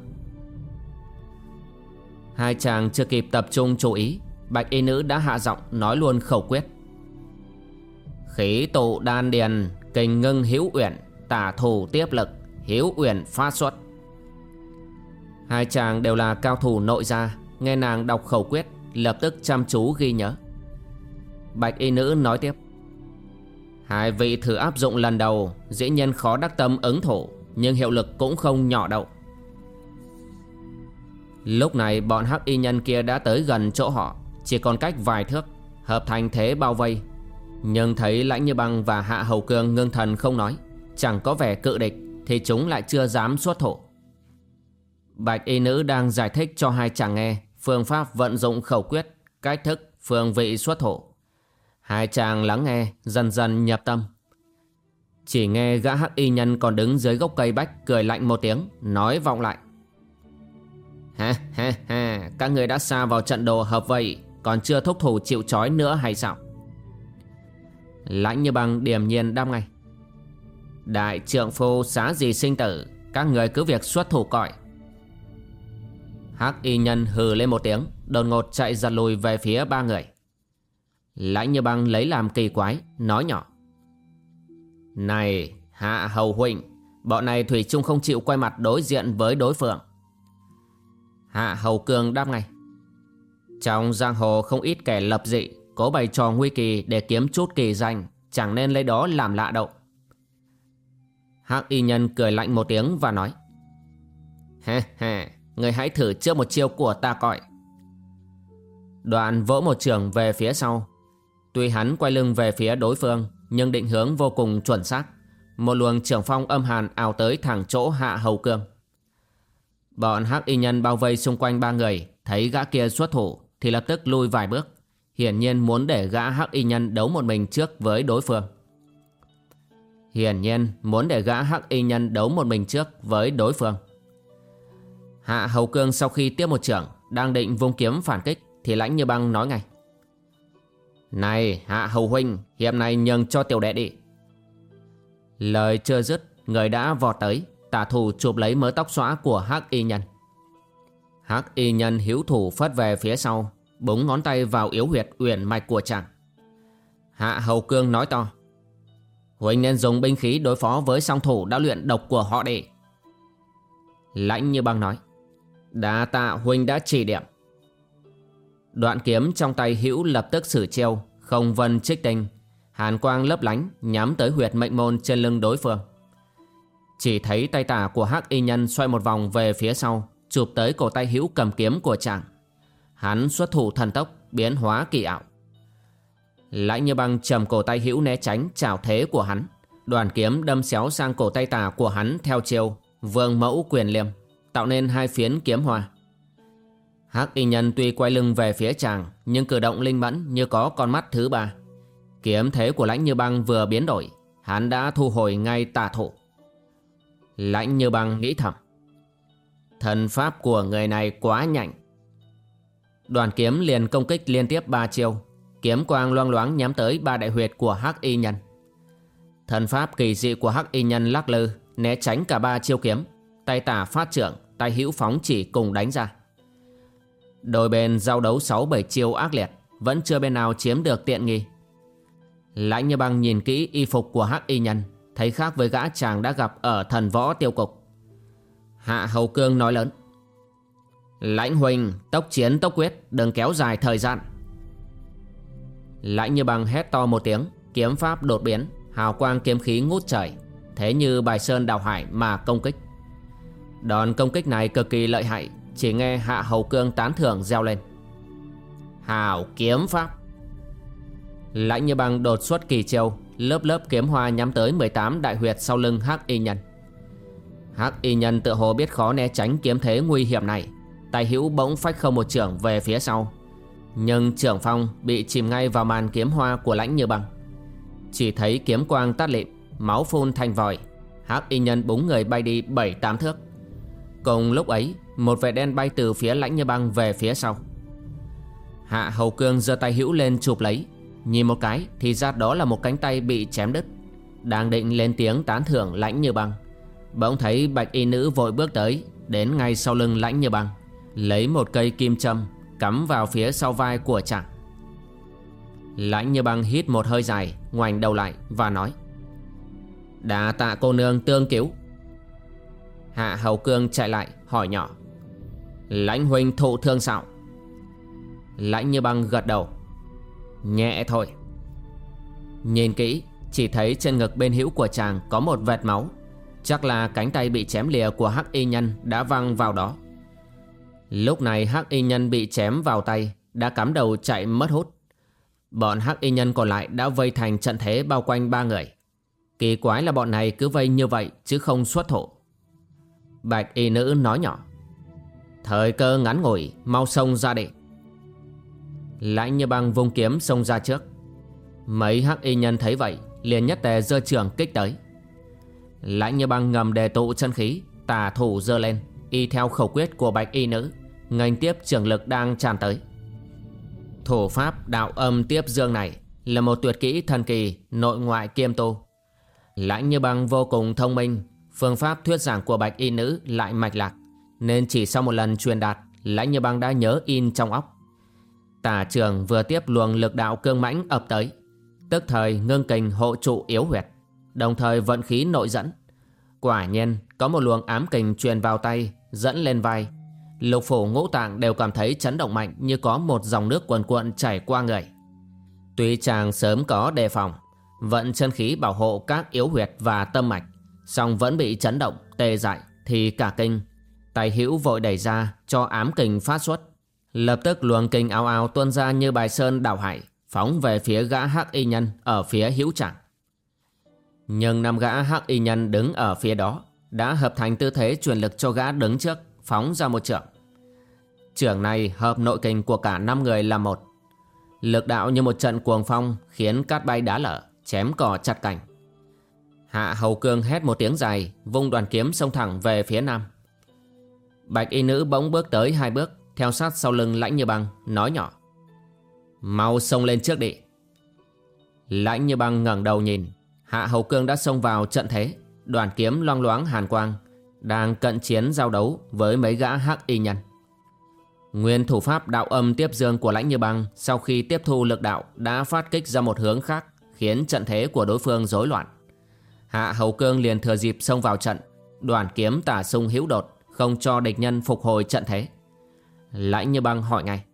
Hai chàng chưa kịp tập trung chú ý, Bạch y nữ đã hạ giọng nói luôn khẩu quyết. Khí tụ đan điền, Kinh ngưng hiếu uyển, Tả thủ tiếp lực Hiếu uyển phát xuất. Hai chàng đều là cao thủ nội gia. Nghe nàng đọc khẩu quyết, Lập tức chăm chú ghi nhớ. Bạch y nữ nói tiếp. Hai vị thử áp dụng lần đầu, Dĩ nhiên khó đắc tâm ứng thủ Nhưng hiệu lực cũng không nhỏ đâu. Lúc này bọn hắc y nhân kia đã tới gần chỗ họ, Chỉ còn cách vài thước, Hợp thành thế bao vây. Nhưng thấy lãnh như băng và hạ hầu cương ngưng thần không nói, Chẳng có vẻ cự địch Thì chúng lại chưa dám xuất thủ Bạch y nữ đang giải thích cho hai chàng nghe. Phương pháp vận dụng khẩu quyết, Cách thức, phương vị xuất thủ Hai chàng lắng nghe, Dần dần nhập tâm. Chỉ nghe gã hắc y nhân còn đứng dưới gốc cây bách Cười lạnh một tiếng, Nói vọng lại. Ha ha ha, Các người đã xa vào trận đồ hợp vậy, Còn chưa thúc thủ chịu trói nữa hay sao? Lãnh như bằng điềm nhiên đam ngay. Đại trượng phu xá gì sinh tử, Các người cứ việc xuất thủ cõi. Hắc y nhân hừ lên một tiếng, Đột ngột chạy giật lùi về phía ba người. Lãnh như băng lấy làm kỳ quái, Nói nhỏ. Này, hạ hầu huynh Bọn này Thủy chung không chịu quay mặt đối diện với đối phương. Hạ hầu Cường đáp ngay. Trong giang hồ không ít kẻ lập dị Cố bày trò nguy kỳ để kiếm chút kỳ danh, Chẳng nên lấy đó làm lạ động." Hắc y nhân cười lạnh một tiếng và nói. Ha ha Người hãy thử trước một chiêu của ta coi. Đoạn vỗ một trường về phía sau. Tuy hắn quay lưng về phía đối phương, Nhưng định hướng vô cùng chuẩn xác. Một luồng trưởng phong âm hàn ào tới thẳng chỗ hạ hầu cương. Bọn hắc y nhân bao vây xung quanh ba người, Thấy gã kia xuất thủ Thì lập tức lui vài bước. Hiển nhiên muốn để gã hắc y nhân đấu một mình trước với đối phương. Hiển nhiên muốn để gã hắc y nhân đấu một mình trước với đối phương. Hạ Hầu Cương sau khi tiếp một trưởng, Đang định vung kiếm phản kích, Thì lãnh như băng nói ngay. Này, Hạ Hầu Huynh, Hiệp này nhường cho tiểu đệ đi. Lời chưa dứt, Người đã vọt tới, Tả thủ chụp lấy mớ tóc xóa của hắc y nhân. Hắc y nhân hiếu thủ phất về phía sau, Búng ngón tay vào yếu huyệt uyển mạch của chàng. Hạ Hầu Cương nói to, Huynh nên dùng binh khí đối phó với song thủ đã luyện độc của họ để." Lãnh như băng nói Đa tạ huynh đã chỉ điểm. Đoạn kiếm trong tay hữu lập tức sử treo Không vân trích tinh. Hàn quang lấp lánh, Nhắm tới huyệt mệnh môn trên lưng đối phương. Chỉ thấy tay tả của hắc y nhân Xoay một vòng về phía sau, Chụp tới cổ tay hữu cầm kiếm của chàng. Hắn xuất thủ thần tốc, Biến hóa kỳ ảo. Lãnh như băng trầm cổ tay hữu né tránh Trảo thế của hắn. Đoàn kiếm đâm xéo sang cổ tay tả của hắn Theo chiều Vương mẫu quyền liêm tạo nên hai phiến kiếm hoa. Hắc y nhân tuy quay lưng về phía chàng, nhưng cử động linh mẫn như có con mắt thứ ba. Kiếm thế của lãnh như băng vừa biến đổi, Hắn đã thu hồi ngay tà thủ Lãnh như băng nghĩ thầm, Thần pháp của người này quá nhanh Đoàn kiếm liền công kích liên tiếp ba chiêu, Kiếm quang loang loáng nhắm tới ba đại huyệt của hắc y nhân Thần pháp kỳ dị của hắc y nhân lắc lư, Né tránh cả ba chiêu kiếm Tay tả phát trưởng, Tay hữu phóng chỉ cùng đánh ra. Đôi bên giao đấu 6-7 chiêu ác liệt, Vẫn chưa bên nào chiếm được tiện nghi. Lãnh như băng nhìn kỹ y phục của hắc y nhân, Thấy khác với gã chàng đã gặp ở thần võ tiêu cục. Hạ Hầu Cương nói lớn, Lãnh huynh tốc chiến tốc quyết, Đừng kéo dài thời gian. Lãnh như băng hét to một tiếng, Kiếm pháp đột biến, Hào quang kiếm khí ngút trời, Thế như bài sơn đào hải mà công kích. Đòn công kích này cực kỳ lợi hại, Chỉ nghe Hạ Hầu Cương tán thưởng reo lên. Hào kiếm pháp. Lãnh như băng đột xuất kỳ chiêu, Lớp lớp kiếm hoa nhắm tới 18 đại huyệt sau lưng hắc y nhân. Hắc y nhân tự hồ biết khó né tránh kiếm thế nguy hiểm này. Tài hữu bỗng phách không một trưởng về phía sau. Nhưng trưởng phong bị chìm ngay vào màn kiếm hoa của lãnh như băng. Chỉ thấy kiếm quang tắt lịm, Máu phun thành vòi. Hắc y nhân búng người bay đi bảy tám thước. Cùng lúc ấy, Một vệ đen bay từ phía lãnh như băng về phía sau. Hạ hầu cương giơ tay hữu lên chụp lấy. Nhìn một cái thì ra đó là một cánh tay bị chém đứt. Đang định lên tiếng tán thưởng lãnh như băng, Bỗng thấy bạch y nữ vội bước tới, Đến ngay sau lưng lãnh như băng, Lấy một cây kim châm, Cắm vào phía sau vai của chàng. Lãnh như băng hít một hơi dài, Ngoảnh đầu lại và nói Đã tạ cô nương tương cứu. Hạ hầu cương chạy lại, hỏi nhỏ. Lãnh huynh thụ thương sao? Lãnh như băng gật đầu. Nhẹ thôi. Nhìn kỹ, Chỉ thấy trên ngực bên hữu của chàng có một vệt máu. Chắc là cánh tay bị chém lìa của hắc y nhân đã văng vào đó. Lúc này hắc y nhân bị chém vào tay, Đã cắm đầu chạy mất hút. Bọn hắc y nhân còn lại đã vây thành trận thế bao quanh ba người. Kỳ quái là bọn này cứ vây như vậy, chứ không xuất thủ. Bạch y nữ nói nhỏ. Thời cơ ngắn ngủi, Mau xông ra đi. Lãnh như băng vung kiếm xông ra trước. Mấy hắc y nhân thấy vậy, liền nhất tề dơ trường kích tới. Lãnh như băng ngầm đề tụ chân khí, Tà thủ dơ lên, Y theo khẩu quyết của bạch y nữ, Ngành tiếp trường lực đang tràn tới. Thủ pháp đạo âm tiếp dương này Là một tuyệt kỹ thần kỳ Nội ngoại kiêm tu. Lãnh như băng vô cùng thông minh Phương pháp thuyết giảng của bạch y nữ lại mạch lạc, Nên chỉ sau một lần truyền đạt, Lãnh như băng đã nhớ in trong óc. Tả trường vừa tiếp luồng lực đạo cương mãnh ập tới, Tức thời ngưng kình hộ trụ yếu huyệt, Đồng thời vận khí nội dẫn. Quả nhiên, có một luồng ám kình truyền vào tay, Dẫn lên vai. Lục phủ ngũ tạng đều cảm thấy chấn động mạnh Như có một dòng nước cuồn cuộn chảy qua người. Tuy chàng sớm có đề phòng, Vận chân khí bảo hộ các yếu huyệt và tâm mạch song vẫn bị chấn động, tê dại Thì cả kinh. Tay hữu vội đẩy ra cho ám kình phát xuất. Lập tức luồng kình ao ao tuôn ra như bài sơn đảo hải Phóng về phía gã hắc y nhân ở phía hữu trạng. Nhưng năm gã hắc y nhân đứng ở phía đó Đã hợp thành tư thế truyền lực cho gã đứng trước Phóng ra một trượng. Trưởng này hợp nội kình của cả năm người là một. Lực đạo như một trận cuồng phong Khiến cát bay đá lở Chém cỏ chặt cảnh Hạ hầu cương hét một tiếng dài, Vung đoàn kiếm xông thẳng về phía nam. Bạch y nữ bỗng bước tới hai bước, theo sát sau lưng lãnh như băng, Nói nhỏ. Mau xông lên trước đi. Lãnh như băng ngẩng đầu nhìn. Hạ Hầu Cương đã xông vào trận thế, Đoàn kiếm loang loáng hàn quang, Đang cận chiến giao đấu Với mấy gã hắc y nhân. Nguyên thủ pháp đạo âm tiếp dương của lãnh như băng Sau khi tiếp thu lực đạo Đã phát kích ra một hướng khác, Khiến trận thế của đối phương rối loạn. Hạ Hầu Cương liền thừa dịp xông vào trận. Đoàn kiếm tả sung hữu đột, Không cho địch nhân phục hồi trận thế. Lãnh như băng hỏi ngay.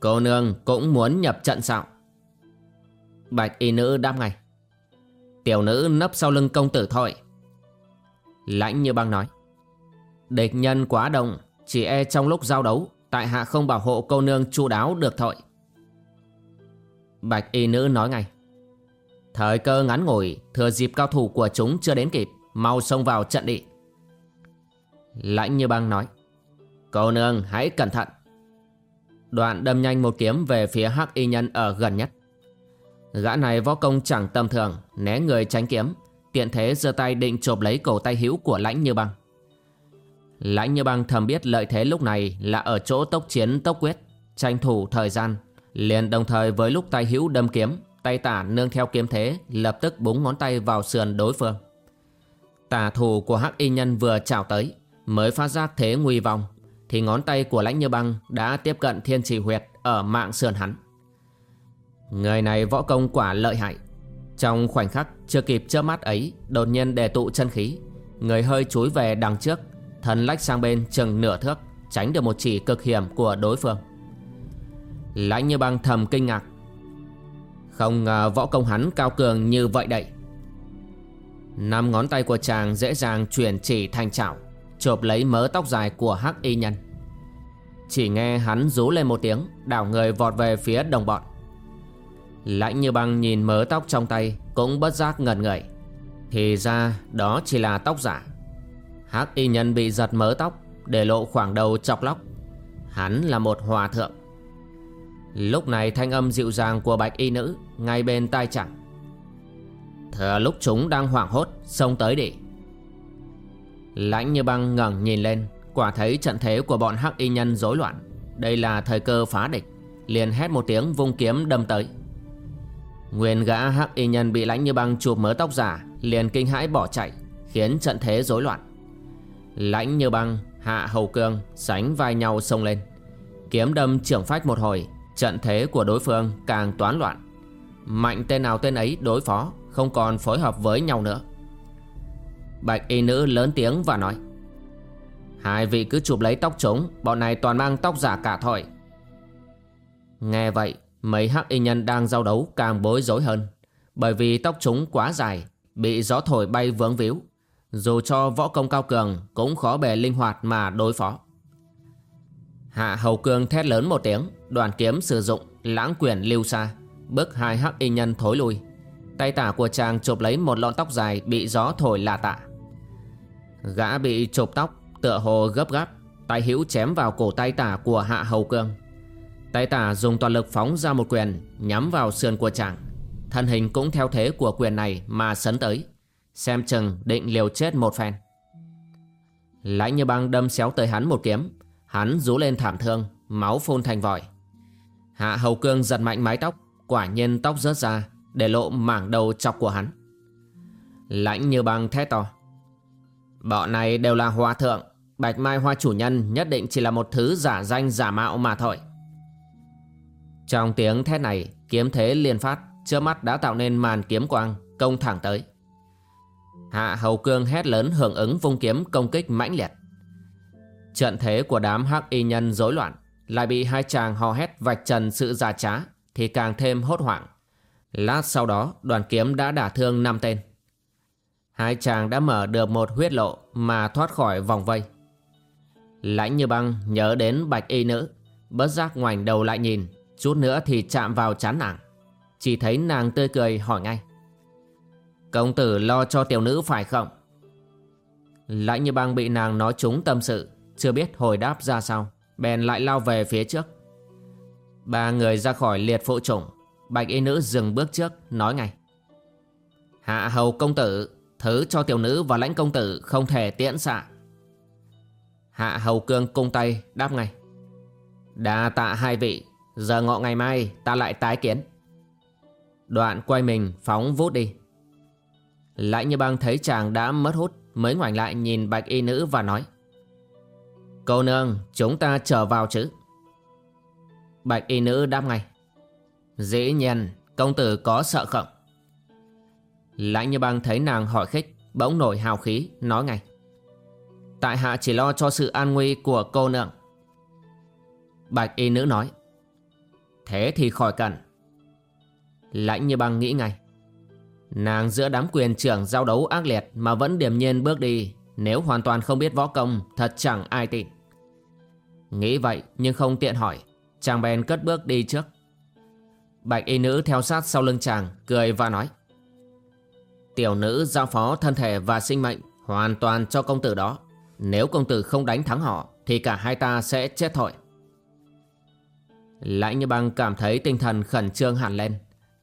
Cô nương cũng muốn nhập trận sao? Bạch y nữ đáp ngay. Tiểu nữ nấp sau lưng công tử thôi. Lãnh như băng nói. Địch nhân quá đông, Chỉ e trong lúc giao đấu, Tại hạ không bảo hộ cô nương chu đáo được thôi. Bạch y nữ nói ngay. Thời cơ ngắn ngủi, Thừa dịp cao thủ của chúng chưa đến kịp, Mau xông vào trận đi. Lãnh như băng nói, Cô nương, hãy cẩn thận. Đoạn đâm nhanh một kiếm về phía hắc y nhân ở gần nhất. Gã này võ công chẳng tầm thường, Né người tránh kiếm, Tiện thế giơ tay định chộp lấy cổ tay hữu của lãnh như băng. Lãnh như băng thầm biết lợi thế lúc này Là ở chỗ tốc chiến tốc quyết, Tranh thủ thời gian, Liền đồng thời với lúc tay hữu đâm kiếm Tay tả nương theo kiếm thế, Lập tức búng ngón tay vào sườn đối phương. Tả thủ của hắc y nhân vừa chào tới, Mới phát giác thế nguy vong Thì ngón tay của lãnh như băng Đã tiếp cận thiên trì huyệt Ở mạng sườn hắn. Người này võ công quả lợi hại. Trong khoảnh khắc, chưa kịp chớp mắt ấy, Đột nhiên đề tụ chân khí. Người hơi chúi về đằng trước, Thân lách sang bên chừng nửa thước, Tránh được một chỉ cực hiểm của đối phương. Lãnh như băng thầm kinh ngạc không ngờ võ công hắn cao cường như vậy đậy Năm ngón tay của chàng dễ dàng chuyển chỉ thành chảo, Chộp lấy mớ tóc dài của hắc y nhân. Chỉ nghe hắn rú lên một tiếng, Đảo người vọt về phía đồng bọn. Lãnh như băng nhìn mớ tóc trong tay, Cũng bất giác ngẩn người. Thì ra, đó chỉ là tóc giả. Hắc y nhân bị giật mớ tóc, Để lộ khoảng đầu chọc lóc. Hắn là một hòa thượng. Lúc này thanh âm dịu dàng của bạch y nữ, Ngay bên tai chẳng Thừa lúc chúng đang hoảng hốt, Xông tới đi. Lãnh như băng ngẩng nhìn lên, Quả thấy trận thế của bọn hắc y nhân rối loạn. Đây là thời cơ phá địch, Liền hét một tiếng vung kiếm đâm tới. Nguyên gã hắc y nhân bị lãnh như băng chụp mớ tóc giả, Liền kinh hãi bỏ chạy, Khiến trận thế rối loạn. Lãnh như băng, Hạ hầu cương, Sánh vai nhau xông lên. Kiếm đâm trưởng phách một hồi Trận thế của đối phương càng toán loạn. Mạnh tên nào tên ấy đối phó, Không còn phối hợp với nhau nữa. Bạch y nữ lớn tiếng và nói, Hai vị cứ chụp lấy tóc trống Bọn này toàn mang tóc giả cả thôi. Nghe vậy, Mấy hắc y nhân đang giao đấu càng bối rối hơn, Bởi vì tóc chúng quá dài, Bị gió thổi bay vướng víu. Dù cho võ công cao cường, Cũng khó bề linh hoạt mà đối phó. Hạ hầu cương thét lớn một tiếng Đoàn kiếm sử dụng lãng quyền lưu xa. Bước hai hắc y nhân thối lui. Tay tả của chàng chụp lấy một lọn tóc dài Bị gió thổi là tạ. Gã bị chụp tóc, Tựa hồ gấp gáp, Tay hữu chém vào cổ tay tả của hạ hầu cương. Tay tả dùng toàn lực phóng ra một quyền, Nhắm vào sườn của chàng. Thân hình cũng theo thế của quyền này mà sấn tới. Xem chừng định liều chết một phen. Lãnh như băng đâm xéo tới hắn một kiếm. Hắn rú lên thảm thương, Máu phun thành vòi. Hạ hầu cương giật mạnh mái tóc, Quả nhiên tóc rớt ra, Để lộ mảng đầu chọc của hắn. Lãnh như băng thét to, Bọn này đều là hòa thượng, Bạch Mai Hoa chủ nhân nhất định chỉ là một thứ giả danh, giả mạo mà thôi. Trong tiếng thét này, Kiếm thế liên phát, Trước mắt đã tạo nên màn kiếm quang Công thẳng tới. Hạ hầu cương hét lớn hưởng ứng vung kiếm công kích mãnh liệt. Trận thế của đám hắc y nhân rối loạn lại bị hai chàng hò hét vạch trần sự giả trá, Thì càng thêm hốt hoảng. Lát sau đó, đoàn kiếm đã đả thương năm tên. Hai chàng đã mở được một huyết lộ Mà thoát khỏi vòng vây. Lãnh như băng nhớ đến bạch y nữ, Bất giác ngoảnh đầu lại nhìn, Chút nữa thì chạm vào chán nàng. Chỉ thấy nàng tươi cười hỏi ngay. Công tử lo cho tiểu nữ phải không? Lãnh như băng bị nàng nói trúng tâm sự, chưa biết hồi đáp ra sao. Bèn lại lao về phía trước. Ba người ra khỏi liệt phụ chủng. Bạch y nữ dừng bước trước, Nói ngay. Hạ hầu công tử, Thứ cho tiểu nữ và lãnh công tử Không thể tiễn xạ. Hạ hầu cương cung tay, đáp ngay. Đa tạ hai vị, Giờ ngọ ngày mai ta lại tái kiến. Đoạn quay mình phóng vút đi. Lãnh như băng thấy chàng đã mất hút, Mới ngoảnh lại nhìn bạch y nữ và nói. Cô nương, chúng ta trở vào chứ. Bạch y nữ đáp ngay. Dĩ nhiên, công tử có sợ không? Lãnh như băng thấy nàng hỏi khích, Bỗng nổi hào khí, nói ngay. Tại hạ chỉ lo cho sự an nguy của cô nương. Bạch y nữ nói. Thế thì khỏi cần. Lãnh như băng nghĩ ngay. Nàng giữa đám quyền trưởng giao đấu ác liệt Mà vẫn điềm nhiên bước đi, Nếu hoàn toàn không biết võ công, Thật chẳng ai tin. Nghĩ vậy, nhưng không tiện hỏi. Chàng bèn cất bước đi trước. Bạch y nữ theo sát sau lưng chàng, Cười và nói. Tiểu nữ giao phó thân thể và sinh mệnh Hoàn toàn cho công tử đó. Nếu công tử không đánh thắng họ, Thì cả hai ta sẽ chết thôi. Lãnh như băng cảm thấy tinh thần khẩn trương hẳn lên.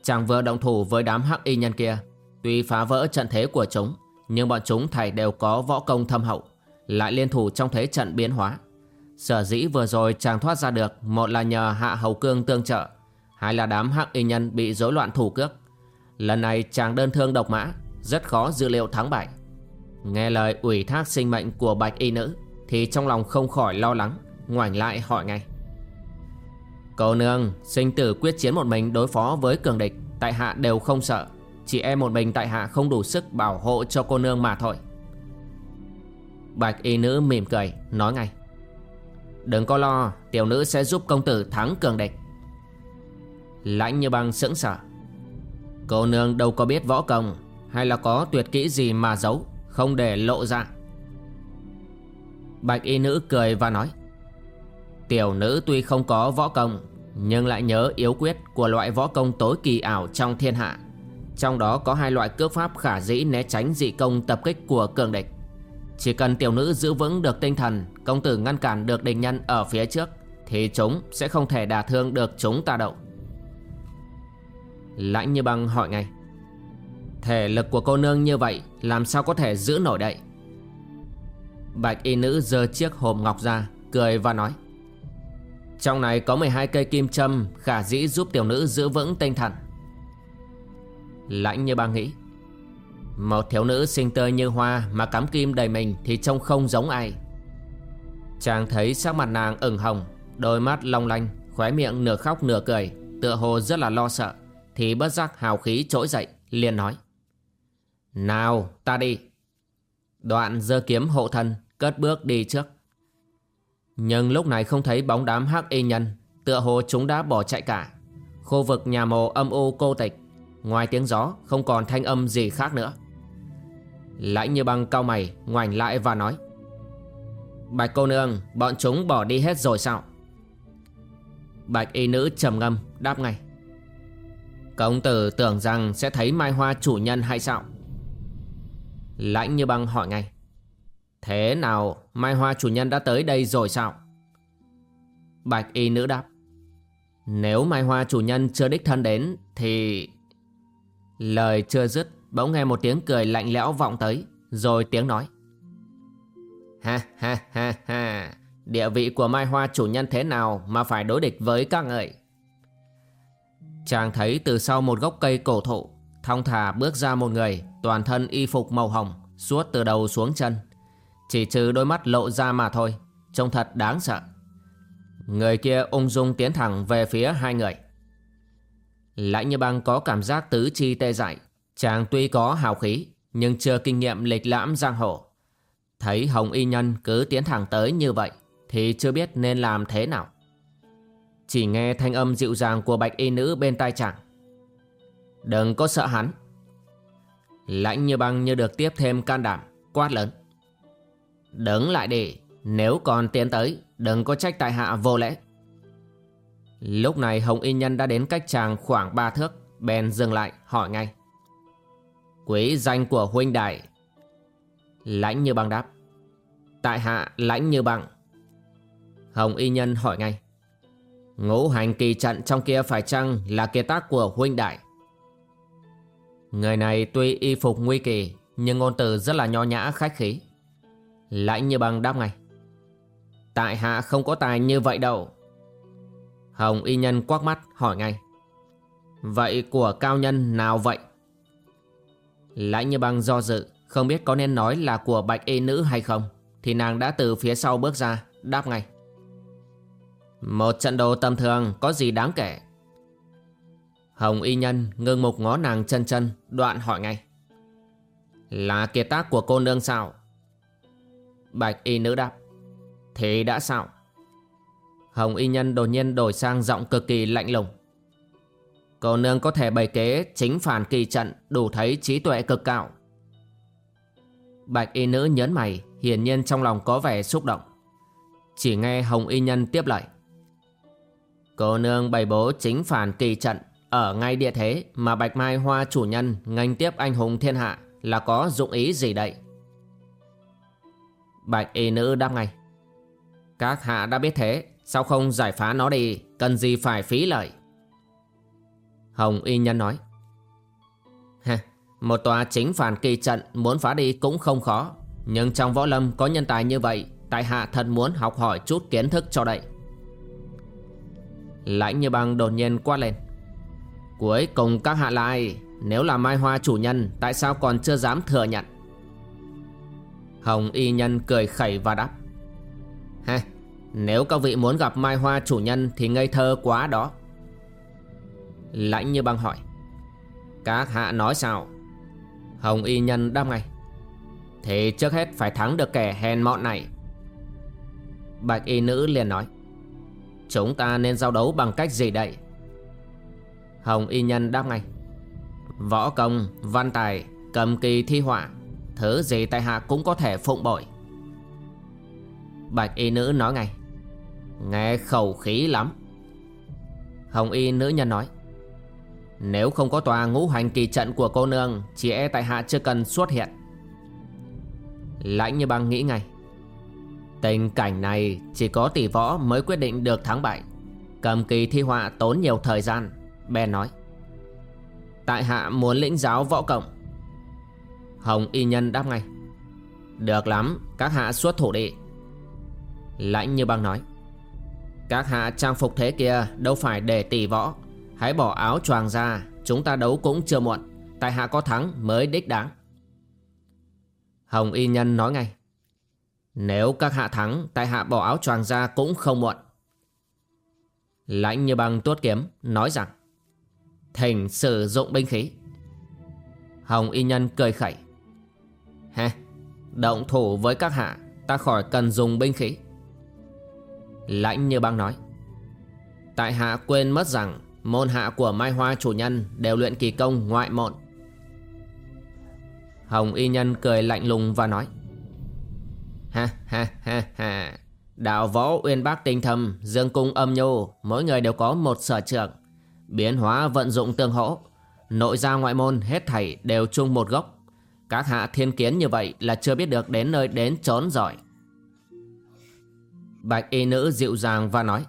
Chàng vừa động thủ với đám hắc y nhân kia, Tuy phá vỡ trận thế của chúng, Nhưng bọn chúng thầy đều có võ công thâm hậu, Lại liên thủ trong thế trận biến hóa. Sở dĩ vừa rồi chàng thoát ra được, Một là nhờ hạ hầu cương tương trợ, Hai là đám hắc y nhân bị rối loạn thủ cước. Lần này chàng đơn thương độc mã, Rất khó dự liệu thắng bại. Nghe lời ủy thác sinh mệnh của bạch y nữ, Thì trong lòng không khỏi lo lắng, Ngoảnh lại hỏi ngay. Cô nương, sinh tử quyết chiến một mình đối phó với cường địch, Tại hạ đều không sợ. Chỉ em một mình tại hạ không đủ sức bảo hộ cho cô nương mà thôi. Bạch y nữ mỉm cười, nói ngay. Đừng có lo, Tiểu nữ sẽ giúp công tử thắng cường địch. Lãnh như băng sững sờ. Cô nương đâu có biết võ công, Hay là có tuyệt kỹ gì mà giấu, Không để lộ ra. Bạch y nữ cười và nói, Tiểu nữ tuy không có võ công, Nhưng lại nhớ yếu quyết của loại võ công tối kỳ ảo trong thiên hạ. Trong đó có hai loại cước pháp khả dĩ né tránh dị công tập kích của cường địch. Chỉ cần tiểu nữ giữ vững được tinh thần, Công tử ngăn cản được địch nhân ở phía trước, Thì chúng sẽ không thể đả thương được chúng ta đâu. Lãnh như băng hỏi ngay, Thể lực của cô nương như vậy, Làm sao có thể giữ nổi đậy Bạch y nữ giơ chiếc hộp ngọc ra, Cười và nói, Trong này có 12 cây kim châm Khả dĩ giúp tiểu nữ giữ vững tinh thần. Lãnh như băng nghĩ một thiếu nữ xinh tươi như hoa Mà cắm kim đầy mình Thì trông không giống ai. Chàng thấy sắc mặt nàng ửng hồng, Đôi mắt long lanh, Khóe miệng nửa khóc nửa cười, Tựa hồ rất là lo sợ, thì bất giác hào khí trỗi dậy, liền nói. Nào, ta đi. Đoạn giơ kiếm hộ thân, Cất bước đi trước. Nhưng lúc này không thấy bóng đám hắc y nhân, Tựa hồ chúng đã bỏ chạy cả. Khu vực nhà mồ âm u cô tịch, Ngoài tiếng gió, không còn thanh âm gì khác nữa. Lãnh như băng cao mày, Ngoảnh lại và nói Bạch cô nương, Bọn chúng bỏ đi hết rồi sao Bạch y nữ trầm ngâm, đáp ngay Công tử tưởng rằng sẽ thấy Mai Hoa chủ nhân hay sao? Lãnh như băng hỏi ngay. Thế nào, Mai Hoa chủ nhân đã tới đây rồi sao? Bạch y nữ đáp. Nếu Mai Hoa chủ nhân chưa đích thân đến thì... Lời chưa dứt bỗng nghe một tiếng cười lạnh lẽo vọng tới, Rồi tiếng nói. Ha ha ha ha, Địa vị của Mai Hoa chủ nhân thế nào mà phải đối địch với các ngợi? Chàng thấy từ sau một gốc cây cổ thụ, Thong thả bước ra một người, Toàn thân y phục màu hồng, Suốt từ đầu xuống chân. Chỉ trừ đôi mắt lộ ra mà thôi, Trông thật đáng sợ. Người kia ung dung tiến thẳng về phía hai người. Lãnh như băng có cảm giác tứ chi tê dại Chàng tuy có hào khí, Nhưng chưa kinh nghiệm lịch lãm giang hồ. Thấy hồng y nhân cứ tiến thẳng tới như vậy, Thì chưa biết nên làm thế nào. Chỉ nghe thanh âm dịu dàng của bạch y nữ bên tai chàng. Đừng có sợ hắn. Lãnh như băng như được tiếp thêm can đảm, Quát lớn. Đứng lại đi, Nếu còn tiến tới, Đừng có trách tại hạ vô lễ. Lúc này Hồng Y Nhân đã đến cách chàng khoảng ba thước, Bèn dừng lại, hỏi ngay. Quý danh của huynh đại Lãnh như băng đáp Tại hạ lãnh như băng Hồng Y Nhân hỏi ngay Ngũ hành kỳ trận trong kia phải chăng là kiệt tác của huynh đại? Người này tuy y phục nguy kỳ nhưng ngôn từ rất là nho nhã, khách khí. Lãnh như bằng đáp ngay. Tại hạ không có tài như vậy đâu. Hồng y nhân quắc mắt hỏi ngay. Vậy của cao nhân nào vậy? Lãnh như bằng do dự, không biết có nên nói là của bạch y nữ hay không, thì nàng đã từ phía sau bước ra, đáp ngay. Một trận đồ tầm thường, có gì đáng kể? Hồng y nhân ngưng mục ngó nàng chân chân, Đoạn hỏi ngay. Là kiệt tác của cô nương sao? Bạch y nữ đáp. Thế đã sao? Hồng y nhân đột nhiên đổi sang giọng cực kỳ lạnh lùng. Cô nương có thể bày kế chính phản kỳ trận, đủ thấy trí tuệ cực cao. Bạch y nữ nhớn mày, hiển nhiên trong lòng có vẻ xúc động. Chỉ nghe Hồng y nhân tiếp lời. Cô nương bày bố chính phản kỳ trận, Ở ngay địa thế mà Bạch Mai Hoa chủ nhân ngành tiếp anh hùng thiên hạ Là có dụng ý gì đây? Bạch y nữ đáp ngay. Các hạ đã biết thế, Sao không giải phá nó đi, Cần gì phải phí lời? Hồng Y Nhân nói. Ha, một tòa chính phản kỳ trận muốn phá đi cũng không khó. Nhưng trong võ lâm có nhân tài như vậy Tại hạ thật muốn học hỏi chút kiến thức cho đậy. Lãnh như băng đột nhiên quát lên. Cuối cùng các hạ lại Nếu là Mai Hoa chủ nhân Tại sao còn chưa dám thừa nhận? Hồng y nhân cười khẩy và đáp. Ha Nếu các vị muốn gặp Mai Hoa chủ nhân Thì ngây thơ quá đó. Lãnh như băng hỏi. Các hạ nói sao? Hồng y nhân đáp ngay. Thế trước hết phải thắng được kẻ hèn mọn này. Bạch y nữ liền nói. Chúng ta nên giao đấu bằng cách gì đây? Hồng y nhân đáp ngay. Võ công, văn tài, cầm kỳ thi họa Thứ gì tại hạ cũng có thể phụng bội. Bạch y nữ nói ngay. Nghe khẩu khí lắm. Hồng y nữ nhân nói. Nếu không có tòa ngũ hành kỳ trận của cô nương Chỉ e tại hạ chưa cần xuất hiện. Lãnh như băng nghĩ ngay. Tình cảnh này chỉ có tỷ võ mới quyết định được thắng bại. Cầm kỳ thi họa tốn nhiều thời gian Ben nói. Tại hạ muốn lĩnh giáo võ cộng. Hồng y nhân đáp ngay. Được lắm, Các hạ xuất thủ đi. Lãnh như băng nói. Các hạ trang phục thế kia Đâu phải để tỷ võ. Hãy bỏ áo choàng ra, Chúng ta đấu cũng chưa muộn. Tại hạ có thắng mới đích đáng. Hồng y nhân nói ngay. Nếu các hạ thắng, Tại hạ bỏ áo choàng ra cũng không muộn. Lãnh như băng tuốt kiếm, Nói rằng, Thỉnh sử dụng binh khí. Hồng y nhân cười khẩy. Ha Động thủ với các hạ, Ta khỏi cần dùng binh khí. Lãnh như băng nói. Tại hạ quên mất rằng Môn hạ của Mai Hoa chủ nhân Đều luyện kỳ công ngoại môn. Hồng y nhân cười lạnh lùng và nói, Ha ha ha ha. Đạo võ uyên bác tinh thầm Dương cung âm nhô Mỗi người đều có một sở trường. Biến hóa vận dụng tương hỗ, Nội gia ngoại môn hết thảy đều chung một gốc. Các hạ thiên kiến như vậy là chưa biết được đến nơi đến trốn giỏi Bạch y nữ dịu dàng và nói,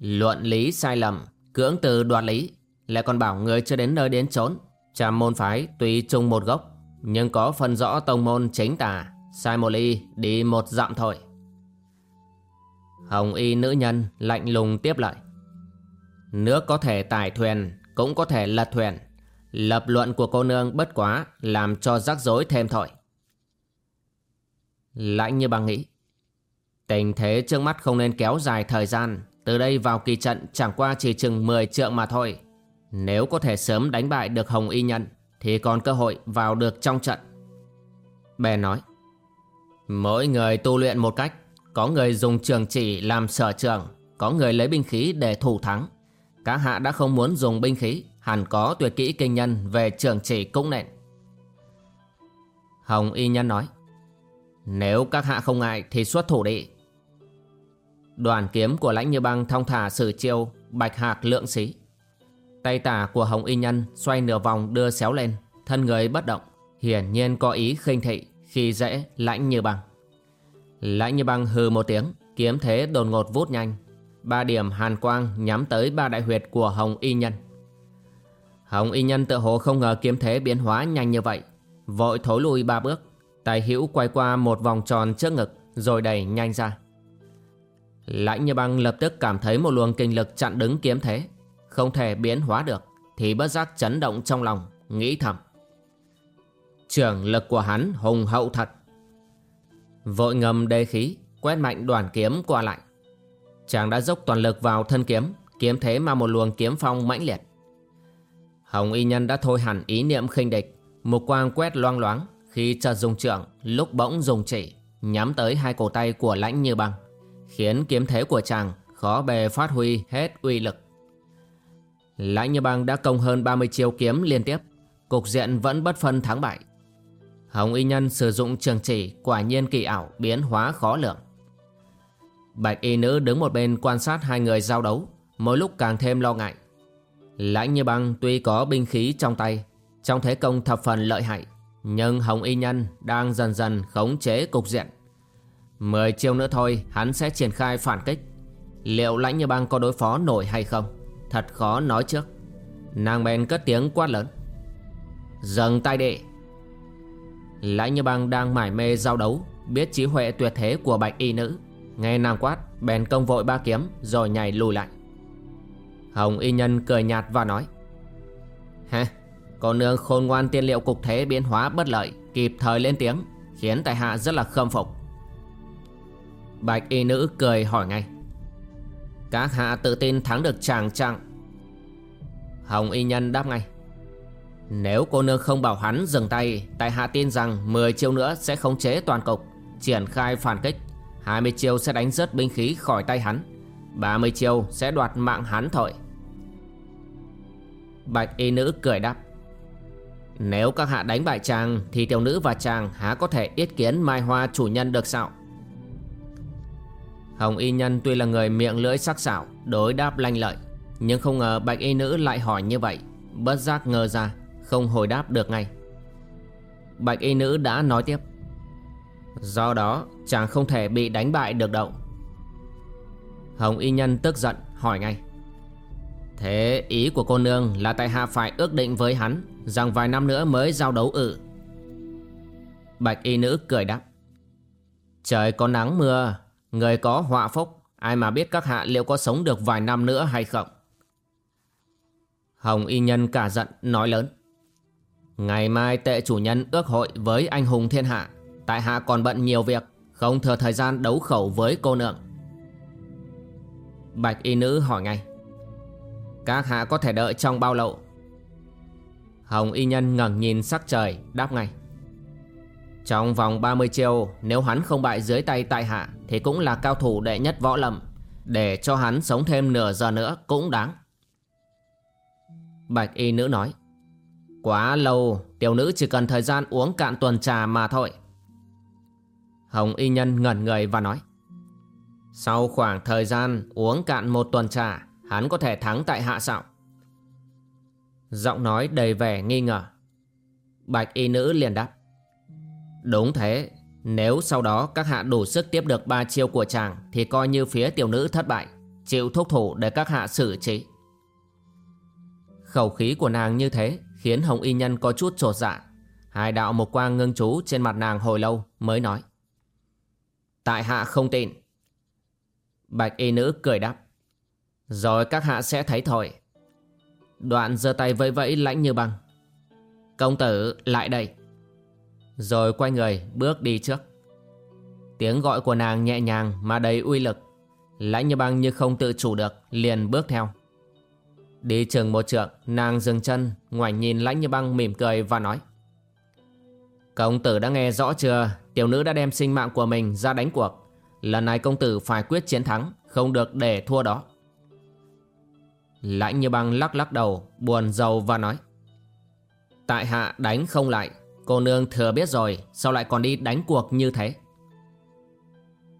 Luận lý sai lầm Cưỡng từ đoạt lý, Lại còn bảo người chưa đến nơi đến trốn trà môn phái tuy chung một gốc, Nhưng có phân rõ tông môn chính tà, Sai một ly đi một dặm thôi. Hồng y nữ nhân lạnh lùng tiếp lại Nước có thể tải thuyền, Cũng có thể lật thuyền. Lập luận của cô nương bất quá Làm cho rắc rối thêm thôi. Lãnh như bằng nghĩ. Tình thế trước mắt không nên kéo dài thời gian. Từ đây vào kỳ trận, chẳng qua chỉ chừng 10 trượng mà thôi. Nếu có thể sớm đánh bại được Hồng Y Nhân, Thì còn cơ hội vào được trong trận. Bè nói, Mỗi người tu luyện một cách. Có người dùng trường chỉ làm sở trường, Có người lấy binh khí để thủ thắng. Các hạ đã không muốn dùng binh khí, Hẳn có tuyệt kỹ kinh nhân về trường chỉ cũng nện Hồng y nhân nói, Nếu các hạ không ngại thì xuất thủ đi. Đoàn kiếm của lãnh như băng thong thả sử chiêu Bạch hạc lượng xí Tay tả của hồng y nhân xoay nửa vòng đưa xéo lên, Thân người bất động, Hiển nhiên có ý khinh thị Khi dễ lãnh như băng. Lãnh như băng hừ một tiếng, Kiếm thế đột ngột vút nhanh. Ba điểm hàn quang nhắm tới ba đại huyệt của Hồng Y Nhân. Hồng Y Nhân tự hồ không ngờ kiếm thế biến hóa nhanh như vậy, Vội thối lui ba bước, Tài hữu quay qua một vòng tròn trước ngực, Rồi đẩy nhanh ra. Lãnh như băng lập tức cảm thấy một luồng kinh lực chặn đứng kiếm thế. Không thể biến hóa được, Thì bất giác chấn động trong lòng, Nghĩ thầm. Trường lực của hắn hùng hậu thật. Vội ngầm đê khí, Quét mạnh đoàn kiếm qua lại. Chàng đã dốc toàn lực vào thân kiếm Kiếm thế mà một luồng kiếm phong mãnh liệt. Hồng y nhân đã thôi hẳn ý niệm khinh địch. Một quang quét loang loáng Khi chợt dùng trượng Lúc bỗng dùng chỉ, Nhắm tới hai cổ tay của lãnh như băng. Khiến kiếm thế của chàng Khó bề phát huy hết uy lực. Lãnh như băng đã công hơn 30 chiêu kiếm liên tiếp, Cục diện vẫn bất phân thắng bại. Hồng y nhân sử dụng trường chỉ Quả nhiên kỳ ảo biến hóa khó lường. Bạch y nữ đứng một bên quan sát hai người giao đấu, Mỗi lúc càng thêm lo ngại. Lãnh như băng tuy có binh khí trong tay, Trong thế công thập phần lợi hại, Nhưng Hồng Y Nhân đang dần dần khống chế cục diện. Mười chiêu nữa thôi, hắn sẽ triển khai phản kích. Liệu lãnh như băng có đối phó nổi hay không? Thật khó nói trước. Nàng bèn cất tiếng quát lớn. Dừng tay đệ Lãnh như băng đang mải mê giao đấu, Biết trí huệ tuyệt thế của bạch y nữ. Nghe nàng quát, Bèn công vội ba kiếm, Rồi nhảy lùi lại. Hồng y nhân cười nhạt và nói. Ha Cô nương khôn ngoan tiên liệu cục thế biến hóa bất lợi, Kịp thời lên tiếng, Khiến tại hạ rất là khâm phục. Bạch y nữ cười hỏi ngay. Các hạ tự tin thắng được chàng chăng? Hồng y nhân đáp ngay. Nếu cô nương không bảo hắn dừng tay, Tại hạ tin rằng 10 chiêu nữa sẽ khống chế toàn cục, Triển khai phản kích. 20 chiêu sẽ đánh rớt binh khí khỏi tay hắn. 30 chiêu sẽ đoạt mạng hắn thôi. Bạch y nữ cười đáp. Nếu các hạ đánh bại chàng, Thì tiểu nữ và chàng há có thể yết kiến mai hoa chủ nhân được sao? Hồng y nhân tuy là người miệng lưỡi sắc sảo, Đối đáp lanh lợi, Nhưng không ngờ bạch y nữ lại hỏi như vậy, Bất giác ngờ ra, Không hồi đáp được ngay. Bạch y nữ đã nói tiếp, Do đó, chàng không thể bị đánh bại được đâu. Hồng y nhân tức giận hỏi ngay, Thế ý của cô nương là tại hạ phải ước định với hắn Rằng vài năm nữa mới giao đấu ử Bạch y nữ cười đáp, Trời có nắng mưa Người có họa phúc Ai mà biết các hạ liệu có sống được vài năm nữa hay không? Hồng y nhân cả giận nói lớn. Ngày mai tệ chủ nhân ước hội với anh hùng thiên hạ. Tại hạ còn bận nhiều việc Không thừa thời gian đấu khẩu với cô nương. Bạch y nữ hỏi ngay. Các hạ có thể đợi trong bao lâu? Hồng y nhân ngẩng nhìn sắc trời Đáp ngay. Trong vòng 30 chiều, Nếu hắn không bại dưới tay tại hạ thì cũng là cao thủ đệ nhất võ lâm. Để cho hắn sống thêm nửa giờ nữa Cũng đáng. Bạch y nữ nói, Quá lâu, Tiểu nữ chỉ cần thời gian uống cạn tuần trà mà thôi. Hồng y nhân ngẩn người và nói, Sau khoảng thời gian uống cạn một tuần trà, Hắn có thể thắng tại hạ sao? Giọng nói đầy vẻ nghi ngờ. Bạch y nữ liền đáp, Đúng thế nếu sau đó các hạ đủ sức tiếp được ba chiêu của chàng, Thì coi như phía tiểu nữ thất bại, Chịu thúc thủ để các hạ xử trí. Khẩu khí của nàng như thế Khiến Hồng Y Nhân có chút trột dạ. Hai đạo một quang ngưng chú trên mặt nàng hồi lâu mới nói. Tại hạ không tin. Bạch y nữ cười đáp. Rồi các hạ sẽ thấy thôi. Đoạn giơ tay vẫy vẫy lãnh như băng. Công tử lại đây. Rồi quay người, bước đi trước. Tiếng gọi của nàng nhẹ nhàng mà đầy uy lực. Lãnh như băng như không tự chủ được, Liền bước theo. Đi chừng một trượng, Nàng dừng chân, Ngoảnh nhìn lãnh như băng mỉm cười và nói. Công tử đã nghe rõ chưa? Tiểu nữ đã đem sinh mạng của mình ra đánh cuộc. Lần này công tử phải quyết chiến thắng, Không được để thua đó. Lãnh như băng lắc lắc đầu, Buồn rầu và nói. Tại hạ đánh không lại Cô nương thừa biết rồi, Sao lại còn đi đánh cuộc như thế?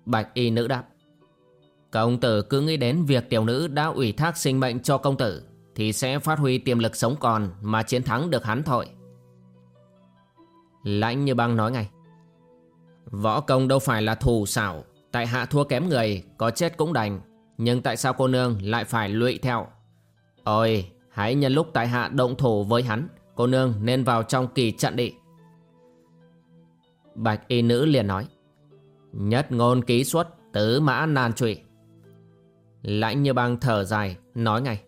Bạch y nữ đáp, Công tử cứ nghĩ đến việc tiểu nữ đã ủy thác sinh mệnh cho công tử, Thì sẽ phát huy tiềm lực sống còn Mà chiến thắng được hắn thôi. Lãnh như băng nói ngay, Võ công đâu phải là thù xảo, Tại hạ thua kém người, Có chết cũng đành, Nhưng tại sao cô nương lại phải lụy theo? Ôi, hãy nhân lúc tại hạ động thủ với hắn, Cô nương nên vào trong kỳ trận đi. Bạch y nữ liền nói, Nhất ngôn ký xuất Tứ mã nan trụy. Lãnh như băng thở dài, Nói ngay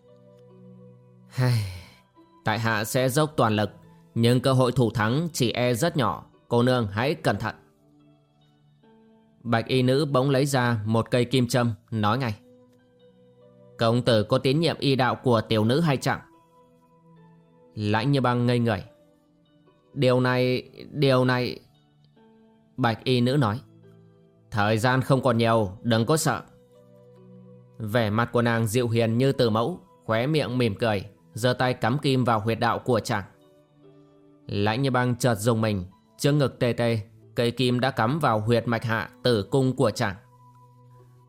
Tại hạ sẽ dốc toàn lực, Nhưng cơ hội thủ thắng chỉ e rất nhỏ, Cô nương hãy cẩn thận. Bạch y nữ bỗng lấy ra một cây kim châm, Nói ngay, Công tử có tín nhiệm y đạo của tiểu nữ hay chẳng? Lãnh như băng ngây người, Điều này Điều này Bạch y nữ nói, Thời gian không còn nhiều, Đừng có sợ. Vẻ mặt của nàng dịu hiền như từ mẫu, Khóe miệng mỉm cười, giơ tay cắm kim vào huyệt đạo của chàng. Lãnh như băng chợt dùng mình, Trước ngực tê tê, Cây kim đã cắm vào huyệt mạch hạ tử cung của chàng.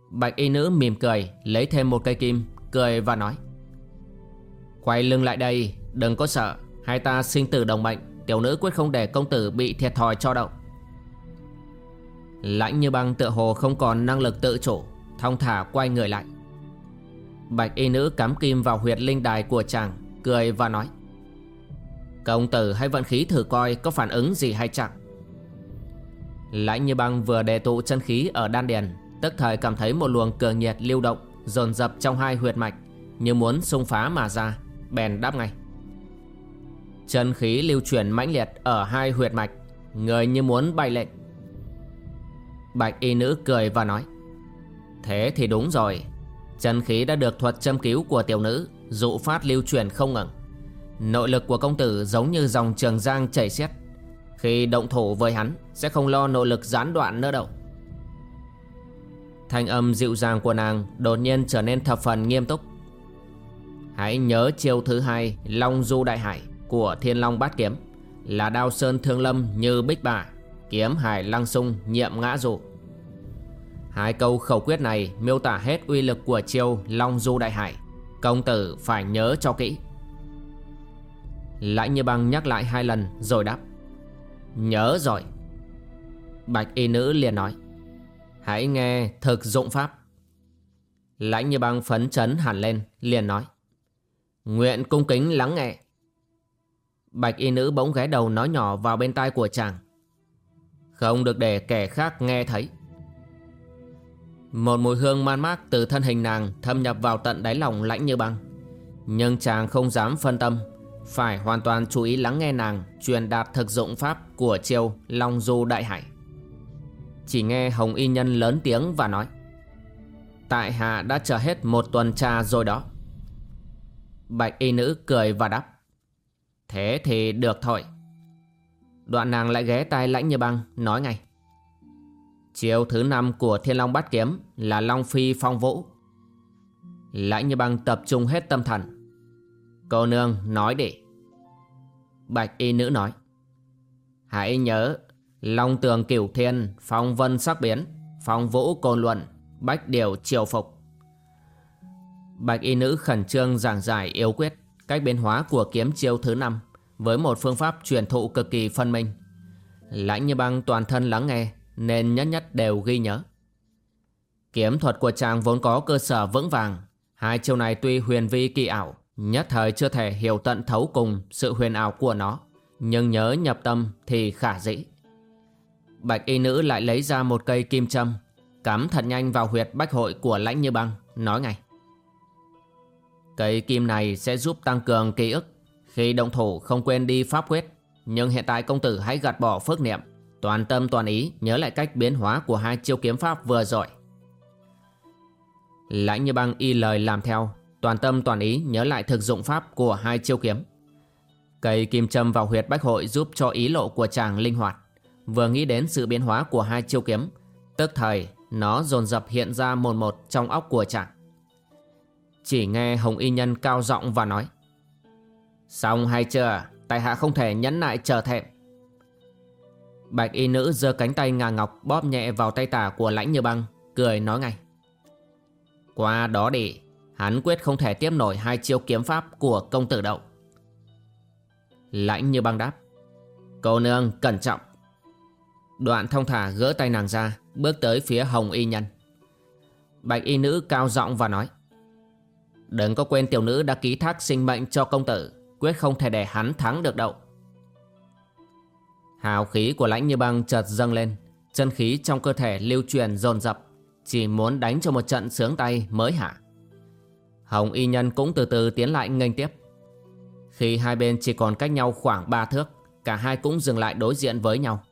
Bạch y nữ mỉm cười, Lấy thêm một cây kim, Cười và nói, Quay lưng lại đây, Đừng có sợ, Hai ta sinh tử đồng mệnh, Tiểu nữ quyết không để công tử bị thiệt thòi cho động Lãnh như băng tựa hồ không còn năng lực tự chủ, Thong thả quay người lại Bạch y nữ cắm kim vào huyệt linh đài của chàng, cười và nói, Công tử, hãy vận khí thử coi có phản ứng gì hay chẳng Lãnh như băng vừa đề tụ chân khí ở đan điền, Tức thời cảm thấy một luồng cường nhiệt lưu động Dồn dập trong hai huyệt mạch, Như muốn xung phá mà ra, Bèn đáp ngay Chân khí lưu chuyển mãnh liệt ở hai huyệt mạch, Người như muốn bay lệnh. Bạch y nữ cười và nói, Thế thì đúng rồi. Chân khí đã được thuật châm cứu của tiểu nữ, Dụ phát lưu truyền không ngừng. Nội lực của công tử giống như dòng trường giang chảy xiết. Khi động thủ với hắn, Sẽ không lo nội lực gián đoạn nữa đâu. Thanh âm dịu dàng của nàng Đột nhiên trở nên thập phần nghiêm túc. Hãy nhớ chiêu thứ hai, Long du đại hải, Của thiên long bát kiếm, Là đao sơn thương lâm như bích bà. Kiếm hải lăng sung nhiệm ngã dụ Hai câu khẩu quyết này miêu tả hết uy lực của chiêu Long Du Đại Hải. Công tử phải nhớ cho kỹ. Lãnh như băng nhắc lại hai lần rồi đáp. Nhớ rồi. Bạch y nữ liền nói. Hãy nghe thực dụng pháp. Lãnh như băng phấn chấn hẳn lên, liền nói. Nguyện cung kính lắng nghe. Bạch y nữ bỗng ghé đầu nói nhỏ vào bên tai của chàng. Không được để kẻ khác nghe thấy. Một mùi hương man mác từ thân hình nàng thâm nhập vào tận đáy lòng lãnh như băng. Nhưng chàng không dám phân tâm, Phải hoàn toàn chú ý lắng nghe nàng truyền đạt thực dụng pháp của chiêu Long Du Đại Hải. Chỉ nghe Hồng Y Nhân lớn tiếng và nói, Tại hạ đã chờ hết một tuần trà rồi đó. Bạch y nữ cười và đáp, Thế thì được thôi. Đoạn nàng lại ghé tai lãnh như băng Nói ngay Chiêu thứ năm của Thiên Long Bát Kiếm là Long Phi Phong Vũ. Lãnh như băng tập trung hết tâm thần. Cô nương nói để Bạch y nữ nói. Hãy nhớ, Long tường cửu thiên, phong vân sắc biến, phong vũ côn luận, bách điều triều phục. Bạch y nữ khẩn trương giảng giải yếu quyết, cách biến hóa của kiếm chiêu thứ năm với một phương pháp truyền thụ cực kỳ phân minh. Lãnh như băng toàn thân lắng nghe, nên nhất nhất đều ghi nhớ. Kiếm thuật của chàng vốn có cơ sở vững vàng, hai chiêu này tuy huyền vi kỳ ảo, nhất thời chưa thể hiểu tận thấu cùng sự huyền ảo của nó, nhưng nhớ nhập tâm thì khả dĩ. Bạch y nữ lại lấy ra một cây kim châm, cắm thật nhanh vào huyệt bách hội của lãnh như băng, nói ngay. Cây kim này sẽ giúp tăng cường ký ức, khi động thủ không quên đi pháp quyết, nhưng hiện tại công tử hãy gạt bỏ phước niệm, Toàn tâm toàn ý nhớ lại cách biến hóa của hai chiêu kiếm pháp vừa rồi. Lãnh như băng y lời làm theo. Toàn tâm toàn ý nhớ lại thực dụng pháp của hai chiêu kiếm. Cây kim châm vào huyệt bách hội giúp cho ý lộ của chàng linh hoạt. Vừa nghĩ đến sự biến hóa của hai chiêu kiếm Tức thời nó dồn dập hiện ra một một trong óc của chàng. Chỉ nghe Hồng Y Nhân cao giọng và nói Xong hay chưa? Tài hạ không thể nhẫn nại chờ thẹn. Bạch y nữ giơ cánh tay ngà ngọc bóp nhẹ vào tay tả của lãnh như băng, Cười nói ngay. Qua đó đi, Hắn quyết không thể tiếp nổi hai chiêu kiếm pháp của công tử đậu. Lãnh như băng đáp. Cô nương, cẩn trọng. Đoạn thông thả gỡ tay nàng ra, Bước tới phía hồng y nhân. Bạch y nữ cao giọng và nói. Đừng có quên tiểu nữ đã ký thác sinh mệnh cho công tử. Quyết không thể để hắn thắng được đâu. Hào khí của lãnh như băng chợt dâng lên. Chân khí trong cơ thể lưu truyền dồn dập, Chỉ muốn đánh cho một trận sướng tay mới hả? Hồng y nhân cũng từ từ tiến lại nghênh tiếp. Khi hai bên chỉ còn cách nhau khoảng ba thước, Cả hai cũng dừng lại đối diện với nhau.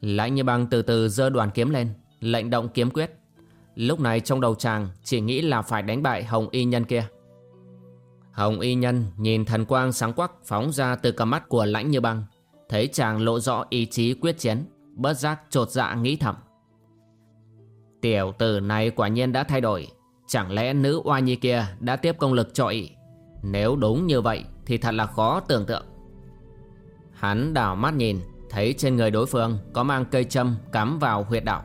Lãnh như băng từ từ giơ đoàn kiếm lên, Lệnh động kiếm quyết. Lúc này trong đầu chàng chỉ nghĩ là phải đánh bại Hồng y nhân kia. Hồng y nhân nhìn thần quang sáng quắc phóng ra từ cặp mắt của lãnh như băng, Thấy chàng lộ rõ ý chí quyết chiến, Bất giác trột dạ nghĩ thầm. Tiểu tử này quả nhiên đã thay đổi, Chẳng lẽ nữ oa nhi kia đã tiếp công lực cho Nếu đúng như vậy thì thật là khó tưởng tượng. Hắn đảo mắt nhìn, Thấy trên người đối phương có mang cây châm cắm vào huyệt đạo.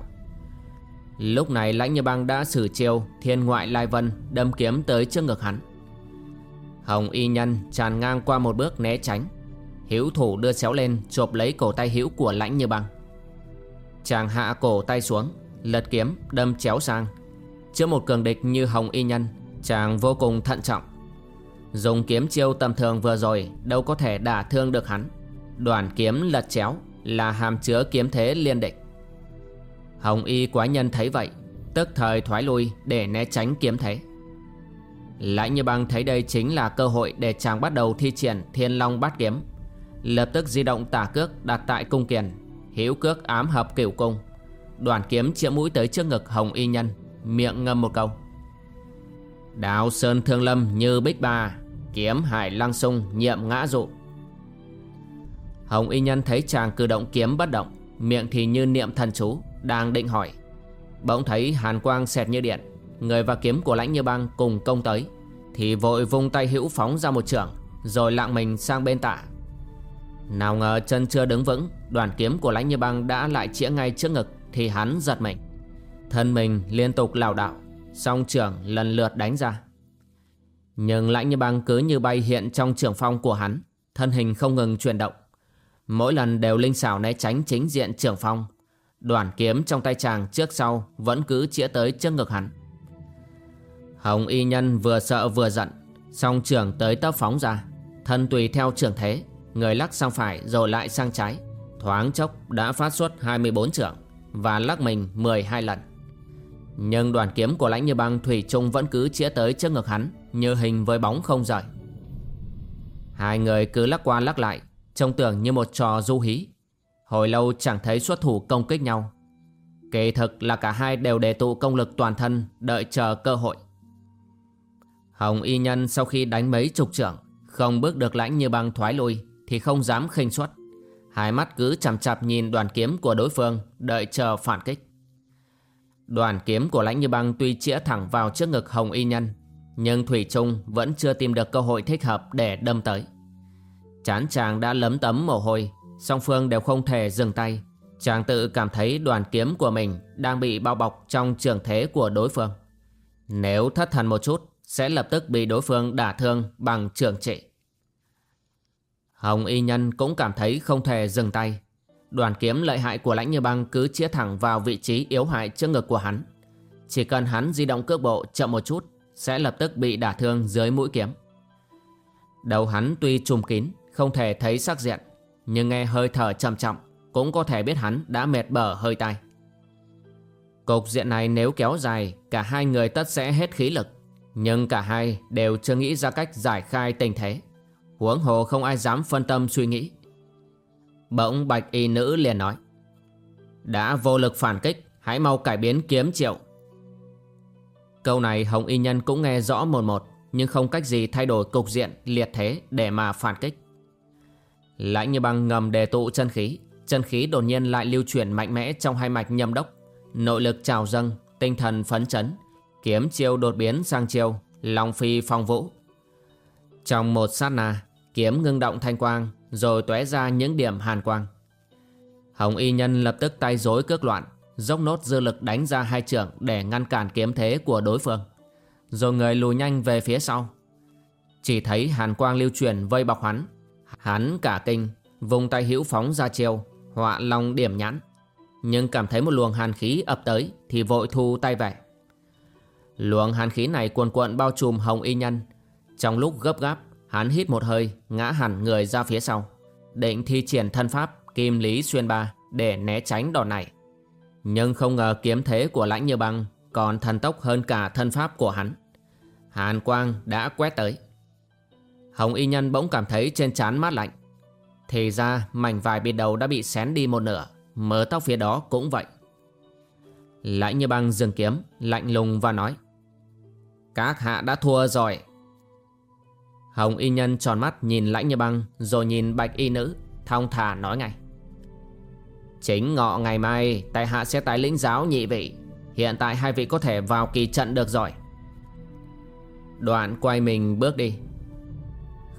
Lúc này lãnh như băng đã sử chiêu Thiên ngoại lai vân đâm kiếm tới trước ngực hắn. Hồng y nhân tràn ngang qua một bước né tránh. Hiếu thủ đưa xéo lên, chộp lấy cổ tay Hiếu của lãnh như băng. Chàng hạ cổ tay xuống, Lật kiếm, đâm chéo sang. Trước một cường địch như hồng y nhân, Chàng vô cùng thận trọng. Dùng kiếm chiêu tầm thường vừa rồi, Đâu có thể đả thương được hắn. Đoàn kiếm lật chéo, Là hàm chứa kiếm thế liên địch. Hồng y quái nhân thấy vậy, Tức thời thoái lui để né tránh kiếm thế. Lãnh như băng thấy đây chính là cơ hội Để chàng bắt đầu thi triển thiên long bát kiếm. Lập tức di động tả cước đặt tại cung kiền, Hữu cước ám hợp cửu cung. Đoàn kiếm chĩa mũi tới trước ngực hồng y nhân, Miệng ngâm một câu. Đào sơn thương lâm như bích ba, Kiếm hải lăng sung nhiệm ngã dụ. Hồng y nhân thấy chàng cử động kiếm bất động, Miệng thì như niệm thần chú, Đang định hỏi. Bỗng thấy hàn quang xẹt như điện. Người và kiếm của lãnh như băng cùng công tới. Thì vội vung tay hữu phóng ra một trường, Rồi lạng mình sang bên tạ. Nào ngờ chân chưa đứng vững, Đoàn kiếm của lãnh như băng đã lại chĩa ngay trước ngực, Thì hắn giật mình. Thân mình liên tục lảo đảo, Song trưởng lần lượt đánh ra. Nhưng lãnh như băng cứ như bay hiện trong trường phong của hắn, Thân hình không ngừng chuyển động. Mỗi lần đều linh xảo né tránh chính diện trưởng phong, Đoàn kiếm trong tay chàng trước sau Vẫn cứ chĩa tới trước ngực hắn. Hồng y nhân vừa sợ vừa giận, Song trường tới tấp phóng ra. Thân tùy theo trường thế, Người lắc sang phải rồi lại sang trái. Thoáng chốc đã phát xuất 24 trưởng Và lắc mình 12 lần. Nhưng đoàn kiếm của lãnh như băng, Thủy Trung vẫn cứ chĩa tới trước ngực hắn, Như hình với bóng không rời. Hai người cứ lắc qua lắc lại, Trông tưởng như một trò du hí. Hồi lâu chẳng thấy xuất thủ công kích nhau. Kỳ thực là cả hai đều đề tụ công lực toàn thân, Đợi chờ cơ hội. Hồng y nhân sau khi đánh mấy chục trưởng, Không bước được lãnh như băng thoái lui, Thì không dám khinh suất. Hai mắt cứ chằm chạp nhìn đoàn kiếm của đối phương, Đợi chờ phản kích. Đoàn kiếm của lãnh như băng tuy chĩa thẳng vào trước ngực hồng y nhân, Nhưng Thủy Trung vẫn chưa tìm được cơ hội thích hợp để đâm tới. Chán chàng đã lấm tấm mồ hôi, Song phương đều không thể dừng tay. Chàng tự cảm thấy đoàn kiếm của mình Đang bị bao bọc trong trường thế của đối phương. Nếu thất thần một chút sẽ lập tức bị đối phương đả thương bằng trường trị. Hồng y nhân cũng cảm thấy không thể dừng tay. Đoàn kiếm lợi hại của lãnh như băng cứ chĩa thẳng vào vị trí yếu hại trước ngực của hắn. Chỉ cần hắn di động cước bộ chậm một chút, Sẽ lập tức bị đả thương dưới mũi kiếm. Đầu hắn tuy trùm kín, Không thể thấy sắc diện, Nhưng nghe hơi thở trầm trọng Cũng có thể biết hắn đã mệt bở hơi tay Cục diện này nếu kéo dài, Cả hai người tất sẽ hết khí lực. Nhưng cả hai đều chưa nghĩ ra cách giải khai tình thế. Huống hồ không ai dám phân tâm suy nghĩ. Bỗng bạch y nữ liền nói Đã vô lực phản kích Hãy mau cải biến kiếm triệu Câu này Hồng Y Nhân cũng nghe rõ một một Nhưng không cách gì thay đổi cục diện liệt thế để mà phản kích. Lãnh như băng ngầm đề tụ chân khí Chân khí đột nhiên lại lưu chuyển mạnh mẽ trong hai mạch nhâm đốc Nội lực trào dâng, tinh thần phấn chấn. Kiếm chiêu đột biến sang chiêu, Long phi phong vũ. Trong một sát na, Kiếm ngưng động thanh quang, Rồi tóe ra những điểm hàn quang. Hồng y nhân lập tức tay rối cước loạn, Dốc nốt dư lực đánh ra hai trưởng Để ngăn cản kiếm thế của đối phương. Rồi người lùi nhanh về phía sau. Chỉ thấy hàn quang lưu chuyển vây bọc hắn. Hắn cả kinh Vùng tay hữu phóng ra chiêu, Họa long điểm nhãn. Nhưng cảm thấy một luồng hàn khí ập tới Thì vội thu tay về. Luồng hàn khí này cuồn cuộn bao trùm hồng y nhân. Trong lúc gấp gáp, Hắn hít một hơi, ngã hẳn người ra phía sau, Định thi triển thân pháp Kim Lý Xuyên Ba Để né tránh đòn này. Nhưng không ngờ kiếm thế của lãnh như băng Còn thần tốc hơn cả thân pháp của hắn. Hàn quang đã quét tới. Hồng y nhân bỗng cảm thấy trên trán mát lạnh. Thì ra mảnh vải bịt đầu đã bị xén đi một nửa, Mớ tóc phía đó cũng vậy. Lãnh như băng dừng kiếm, Lạnh lùng và nói, Các hạ đã thua rồi. Hồng y nhân tròn mắt nhìn lãnh như băng, Rồi nhìn bạch y nữ, Thong thả nói ngay, Chính ngọ ngày mai, Tại hạ sẽ tái lĩnh giáo nhị vị. Hiện tại hai vị có thể vào kỳ trận được rồi. Đoạn quay mình bước đi.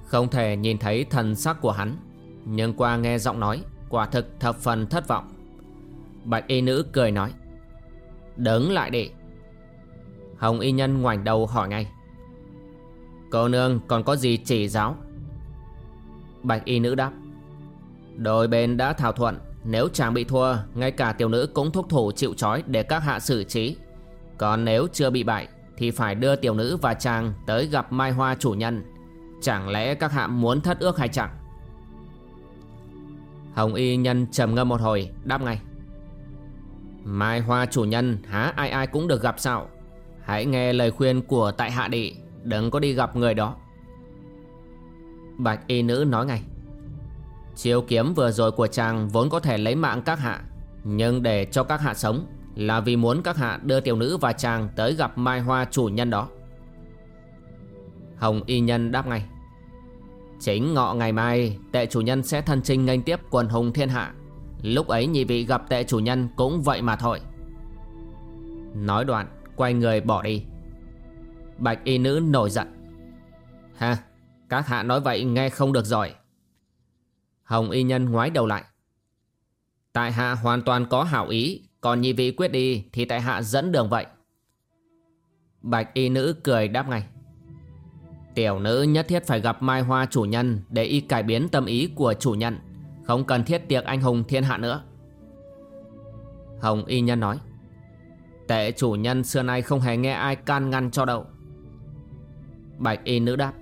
Không thể nhìn thấy thần sắc của hắn, Nhưng qua nghe giọng nói, Quả thực thập phần thất vọng. Bạch y nữ cười nói Đứng lại đi. Hồng y nhân ngoảnh đầu hỏi ngay. Cô nương còn có gì chỉ giáo? Bạch y nữ đáp. Đôi bên đã thảo thuận, Nếu chàng bị thua, Ngay cả tiểu nữ cũng thúc thủ chịu trói Để các hạ xử trí. Còn nếu chưa bị bại, Thì phải đưa tiểu nữ và chàng tới gặp Mai Hoa chủ nhân. Chẳng lẽ các hạ muốn thất ước hay chẳng Hồng y nhân trầm ngâm một hồi, Đáp ngay. Mai hoa chủ nhân, há ai ai cũng được gặp sao? Hãy nghe lời khuyên của tại hạ đi, Đừng có đi gặp người đó. Bạch y nữ nói ngay. Chiêu kiếm vừa rồi của chàng vốn có thể lấy mạng các hạ, Nhưng để cho các hạ sống Là vì muốn các hạ đưa tiểu nữ và chàng tới gặp Mai Hoa chủ nhân đó. Hồng y nhân đáp ngay. Chính ngọ ngày mai, Tệ chủ nhân sẽ thân trinh nghênh tiếp quần hùng thiên hạ. Lúc ấy nhị vị gặp tệ chủ nhân cũng vậy mà thôi. Nói đoạn, Quay người bỏ đi. Bạch y nữ nổi giận. Ha, Các hạ nói vậy nghe không được rồi. Hồng y nhân ngoái đầu lại. Tại hạ hoàn toàn có hảo ý, Còn nhị vị quyết đi Thì tại hạ dẫn đường vậy. Bạch y nữ cười đáp ngay. Tiểu nữ nhất thiết phải gặp Mai Hoa chủ nhân Để y cải biến tâm ý của chủ nhân. Không cần thiết tiệc anh hùng thiên hạ nữa. Hồng y nhân nói Tệ chủ nhân xưa nay không hề nghe ai can ngăn cho đâu. Bạch y nữ đáp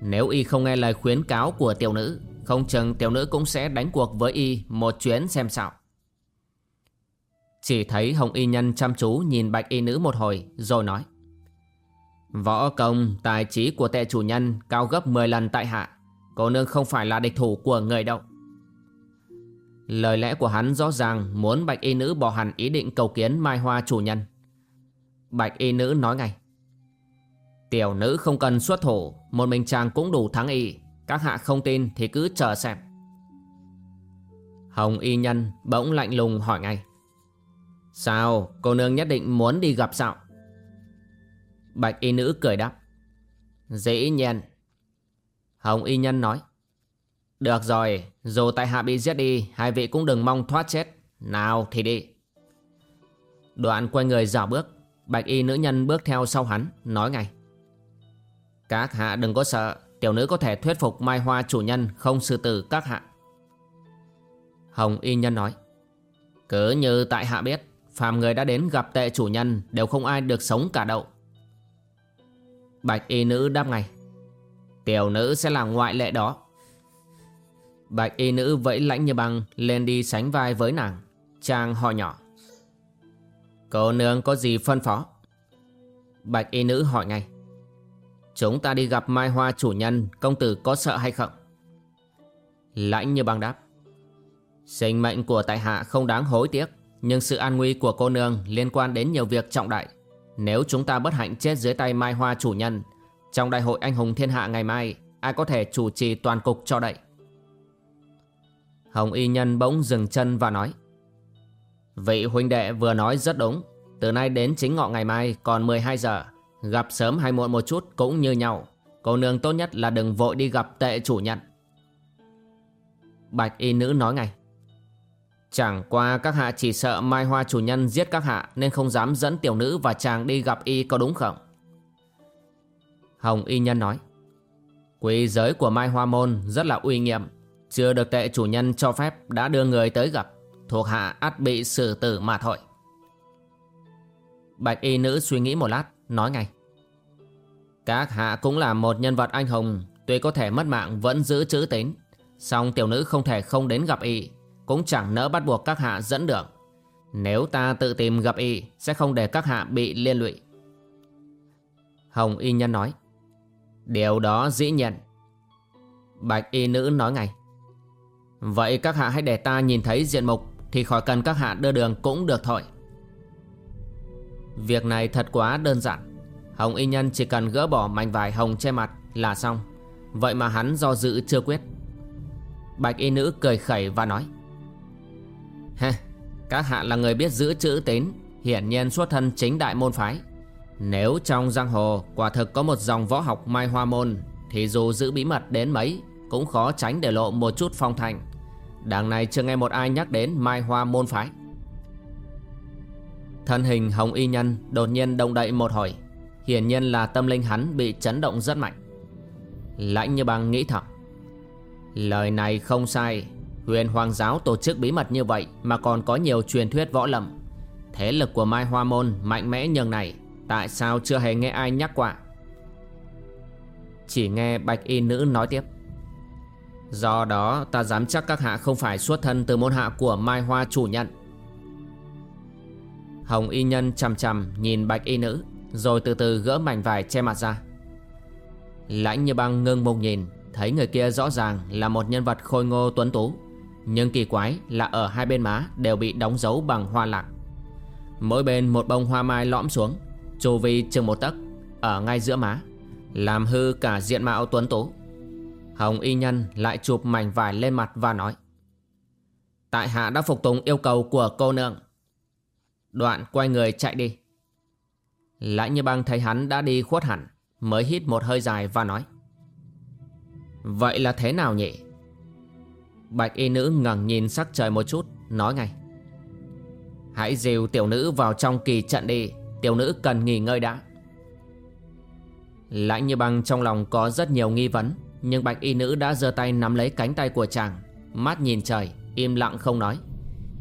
Nếu y không nghe lời khuyến cáo của tiểu nữ Không chừng tiểu nữ cũng sẽ đánh cuộc với y Một chuyến xem sao. Chỉ thấy hồng y nhân chăm chú nhìn bạch y nữ một hồi Rồi nói Võ công, tài trí của tệ chủ nhân Cao gấp 10 lần tại hạ. Cô nương không phải là địch thủ của người đâu Lời lẽ của hắn rõ ràng muốn bạch y nữ bỏ hẳn ý định cầu kiến Mai Hoa chủ nhân. Bạch y nữ nói ngay. Tiểu nữ không cần xuất thủ, một mình chàng cũng đủ thắng y. Các hạ không tin thì cứ chờ xem. Hồng y nhân bỗng lạnh lùng hỏi ngay. Sao, cô nương nhất định muốn đi gặp sao? Bạch y nữ cười đáp. Dĩ nhiên. Hồng y nhân nói. Được rồi, dù tại hạ bị giết đi, hai vị cũng đừng mong thoát chết. Nào thì đi. Đoạn quay người dạo bước, bạch y nữ nhân bước theo sau hắn, nói ngay. Các hạ đừng có sợ, tiểu nữ có thể thuyết phục Mai Hoa chủ nhân không xử tử các hạ. Hồng y nhân nói. Cứ như tại hạ biết, phàm người đã đến gặp tệ chủ nhân đều không ai được sống cả đậu. Bạch y nữ đáp ngay. Tiểu nữ sẽ là ngoại lệ đó. Bạch y nữ vẫy lãnh như băng lên đi sánh vai với nàng. Chàng hỏi nhỏ. Cô nương có gì phân phó? Bạch y nữ hỏi ngay. Chúng ta đi gặp Mai Hoa chủ nhân, công tử có sợ hay không? Lãnh như băng đáp. Sinh mệnh của tại hạ không đáng hối tiếc, nhưng sự an nguy của cô nương liên quan đến nhiều việc trọng đại. Nếu chúng ta bất hạnh chết dưới tay Mai Hoa chủ nhân, trong đại hội anh hùng thiên hạ ngày mai, ai có thể chủ trì toàn cục cho đậy? Hồng Y Nhân bỗng dừng chân và nói Vị huynh đệ vừa nói rất đúng. Từ nay đến chính ngọ ngày mai còn 12 giờ. Gặp sớm hay muộn một chút cũng như nhau. Cô nương tốt nhất là đừng vội đi gặp tệ chủ nhận Bạch y nữ nói ngay Chẳng qua các hạ chỉ sợ Mai Hoa chủ nhân giết các hạ Nên không dám dẫn tiểu nữ và chàng đi gặp y có đúng không? Hồng y nhân nói. Quý giới của Mai Hoa Môn rất là uy nghiêm, chưa được tệ chủ nhân cho phép đã đưa người tới gặp, Thuộc hạ ắt bị xử tử mà thôi. Bạch y nữ suy nghĩ một lát, Nói ngay. Các hạ cũng là một nhân vật anh hùng, Tuy có thể mất mạng vẫn giữ chữ tín, song tiểu nữ không thể không đến gặp y, Cũng chẳng nỡ bắt buộc các hạ dẫn đường. Nếu ta tự tìm gặp y, Sẽ không để các hạ bị liên lụy. Hồng y nhân nói. Điều đó dĩ nhận. Bạch y nữ nói ngay. Vậy các hạ hãy để ta nhìn thấy diện mục Thì khỏi cần các hạ đưa đường cũng được thôi. Việc này thật quá đơn giản. Hồng y nhân chỉ cần gỡ bỏ mảnh vải hồng che mặt là xong. Vậy mà hắn do dự chưa quyết. Bạch y nữ cười khẩy và nói. Ha, các hạ là người biết giữ chữ tín Hiển nhiên xuất thân chính đại môn phái. Nếu trong giang hồ quả thực có một dòng võ học mai hoa môn, Thì dù giữ bí mật đến mấy, Cũng khó tránh để lộ một chút phong thành Đằng này chưa nghe một ai nhắc đến Mai Hoa môn phái Thân hình Hồng Y Nhân đột nhiên động đậy một hồi. Hiển nhiên là tâm linh hắn bị chấn động rất mạnh. Lãnh như băng nghĩ thầm. Lời này không sai. Huyền Hoàng giáo tổ chức bí mật như vậy Mà còn có nhiều truyền thuyết võ lầm Thế lực của Mai Hoa Môn mạnh mẽ nhường này. Tại sao chưa hề nghe ai nhắc qua? Chỉ nghe bạch y nữ nói tiếp. Do đó, ta dám chắc các hạ không phải xuất thân từ môn hạ của Mai Hoa chủ nhận Hồng y nhân chằm chằm nhìn bạch y nữ, Rồi từ từ gỡ mảnh vải che mặt ra. Lãnh như băng ngưng mục nhìn, Thấy người kia rõ ràng là một nhân vật khôi ngô tuấn tú, Nhưng kỳ quái là ở hai bên má đều bị đóng dấu bằng hoa lạc. Mỗi bên một bông hoa mai lõm xuống Chu vi chừng một tấc, Ở ngay giữa má, Làm hư cả diện mạo tuấn tú. Hồng y nhân lại chụp mảnh vải lên mặt và nói, Tại hạ đã phục tùng yêu cầu của cô nương. Đoạn quay người chạy đi. Lãnh như băng thấy hắn đã đi khuất hẳn, Mới hít một hơi dài và nói, Vậy là thế nào nhỉ? Bạch y nữ ngẩng nhìn sắc trời một chút, Nói ngay, Hãy dìu tiểu nữ vào trong kỳ trận đi Tiểu nữ cần nghỉ ngơi đã. Lãnh như băng trong lòng có rất nhiều nghi vấn, Nhưng bạch y nữ đã giơ tay nắm lấy cánh tay của chàng, Mắt nhìn trời, Im lặng không nói.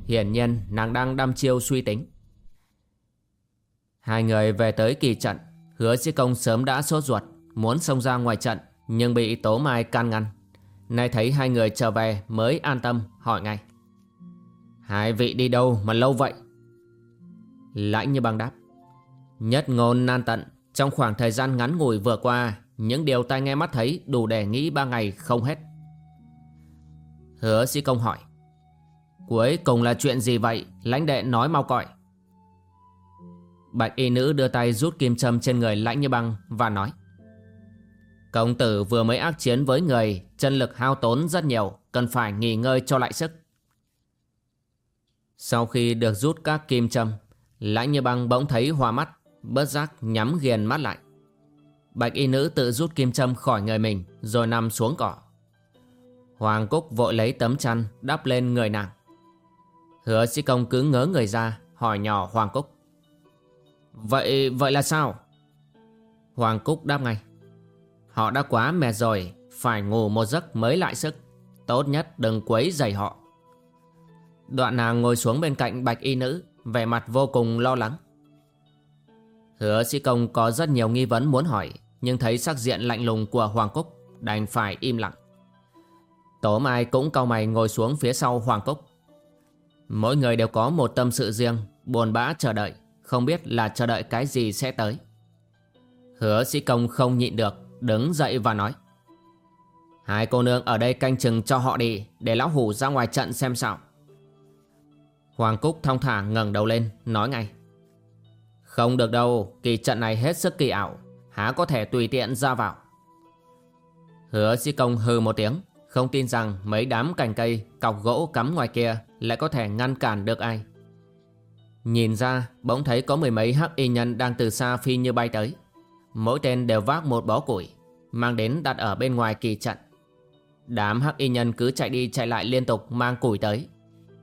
Hiển nhiên, nàng đang đăm chiêu suy tính. Hai người về tới kỳ trận, Hứa sĩ công sớm đã sốt ruột, Muốn xông ra ngoài trận, Nhưng bị tố mai can ngăn. Nay thấy hai người trở về mới an tâm, hỏi ngay. Hai vị đi đâu mà lâu vậy? Lãnh như băng đáp. Nhất ngôn nan tận, Trong khoảng thời gian ngắn ngủi vừa qua, Những điều tai nghe mắt thấy Đủ để nghĩ ba ngày không hết. Hứa sĩ công hỏi, Cuối cùng là chuyện gì vậy? Lãnh đệ nói mau cọi Bạch y nữ đưa tay rút kim châm trên người lãnh như băng Và nói, Công tử vừa mới ác chiến với người, Chân lực hao tốn rất nhiều, Cần phải nghỉ ngơi cho lại sức. Sau khi được rút các kim châm, Lãnh như băng bỗng thấy hoa mắt bất giác nhắm ghiền mắt lại. Bạch y nữ tự rút kim châm khỏi người mình, Rồi nằm xuống cỏ. Hoàng Cúc vội lấy tấm chăn, Đắp lên người nàng. Hứa sĩ công cứ ngớ người ra, Hỏi nhỏ Hoàng Cúc. Vậy vậy là sao? Hoàng Cúc đáp ngay. Họ đã quá mệt rồi, Phải ngủ một giấc mới lại sức. Tốt nhất đừng quấy dày họ. Đoạn nàng ngồi xuống bên cạnh bạch y nữ, Vẻ mặt vô cùng lo lắng. Hứa sĩ công có rất nhiều nghi vấn muốn hỏi, Nhưng thấy sắc diện lạnh lùng của Hoàng Cúc Đành phải im lặng. Tố Mai cũng cau mày ngồi xuống phía sau Hoàng Cúc. Mỗi người đều có một tâm sự riêng, Buồn bã chờ đợi, Không biết là chờ đợi cái gì sẽ tới. Hứa sĩ công không nhịn được, Đứng dậy và nói, Hai cô nương ở đây canh chừng cho họ đi, Để lão hủ ra ngoài trận xem sao. Hoàng Cúc thong thả ngẩng đầu lên, Nói ngay không được đâu, Kỳ trận này hết sức kỳ ảo. Há có thể tùy tiện ra vào. Hứa sĩ công hừ một tiếng, Không tin rằng mấy đám cành cây, Cọc gỗ cắm ngoài kia Lại có thể ngăn cản được ai. Nhìn ra, bỗng thấy có mười mấy hắc y nhân Đang từ xa phi như bay tới. Mỗi tên đều vác một bó củi, Mang đến đặt ở bên ngoài kỳ trận. Đám hắc y nhân cứ chạy đi chạy lại liên tục mang củi tới.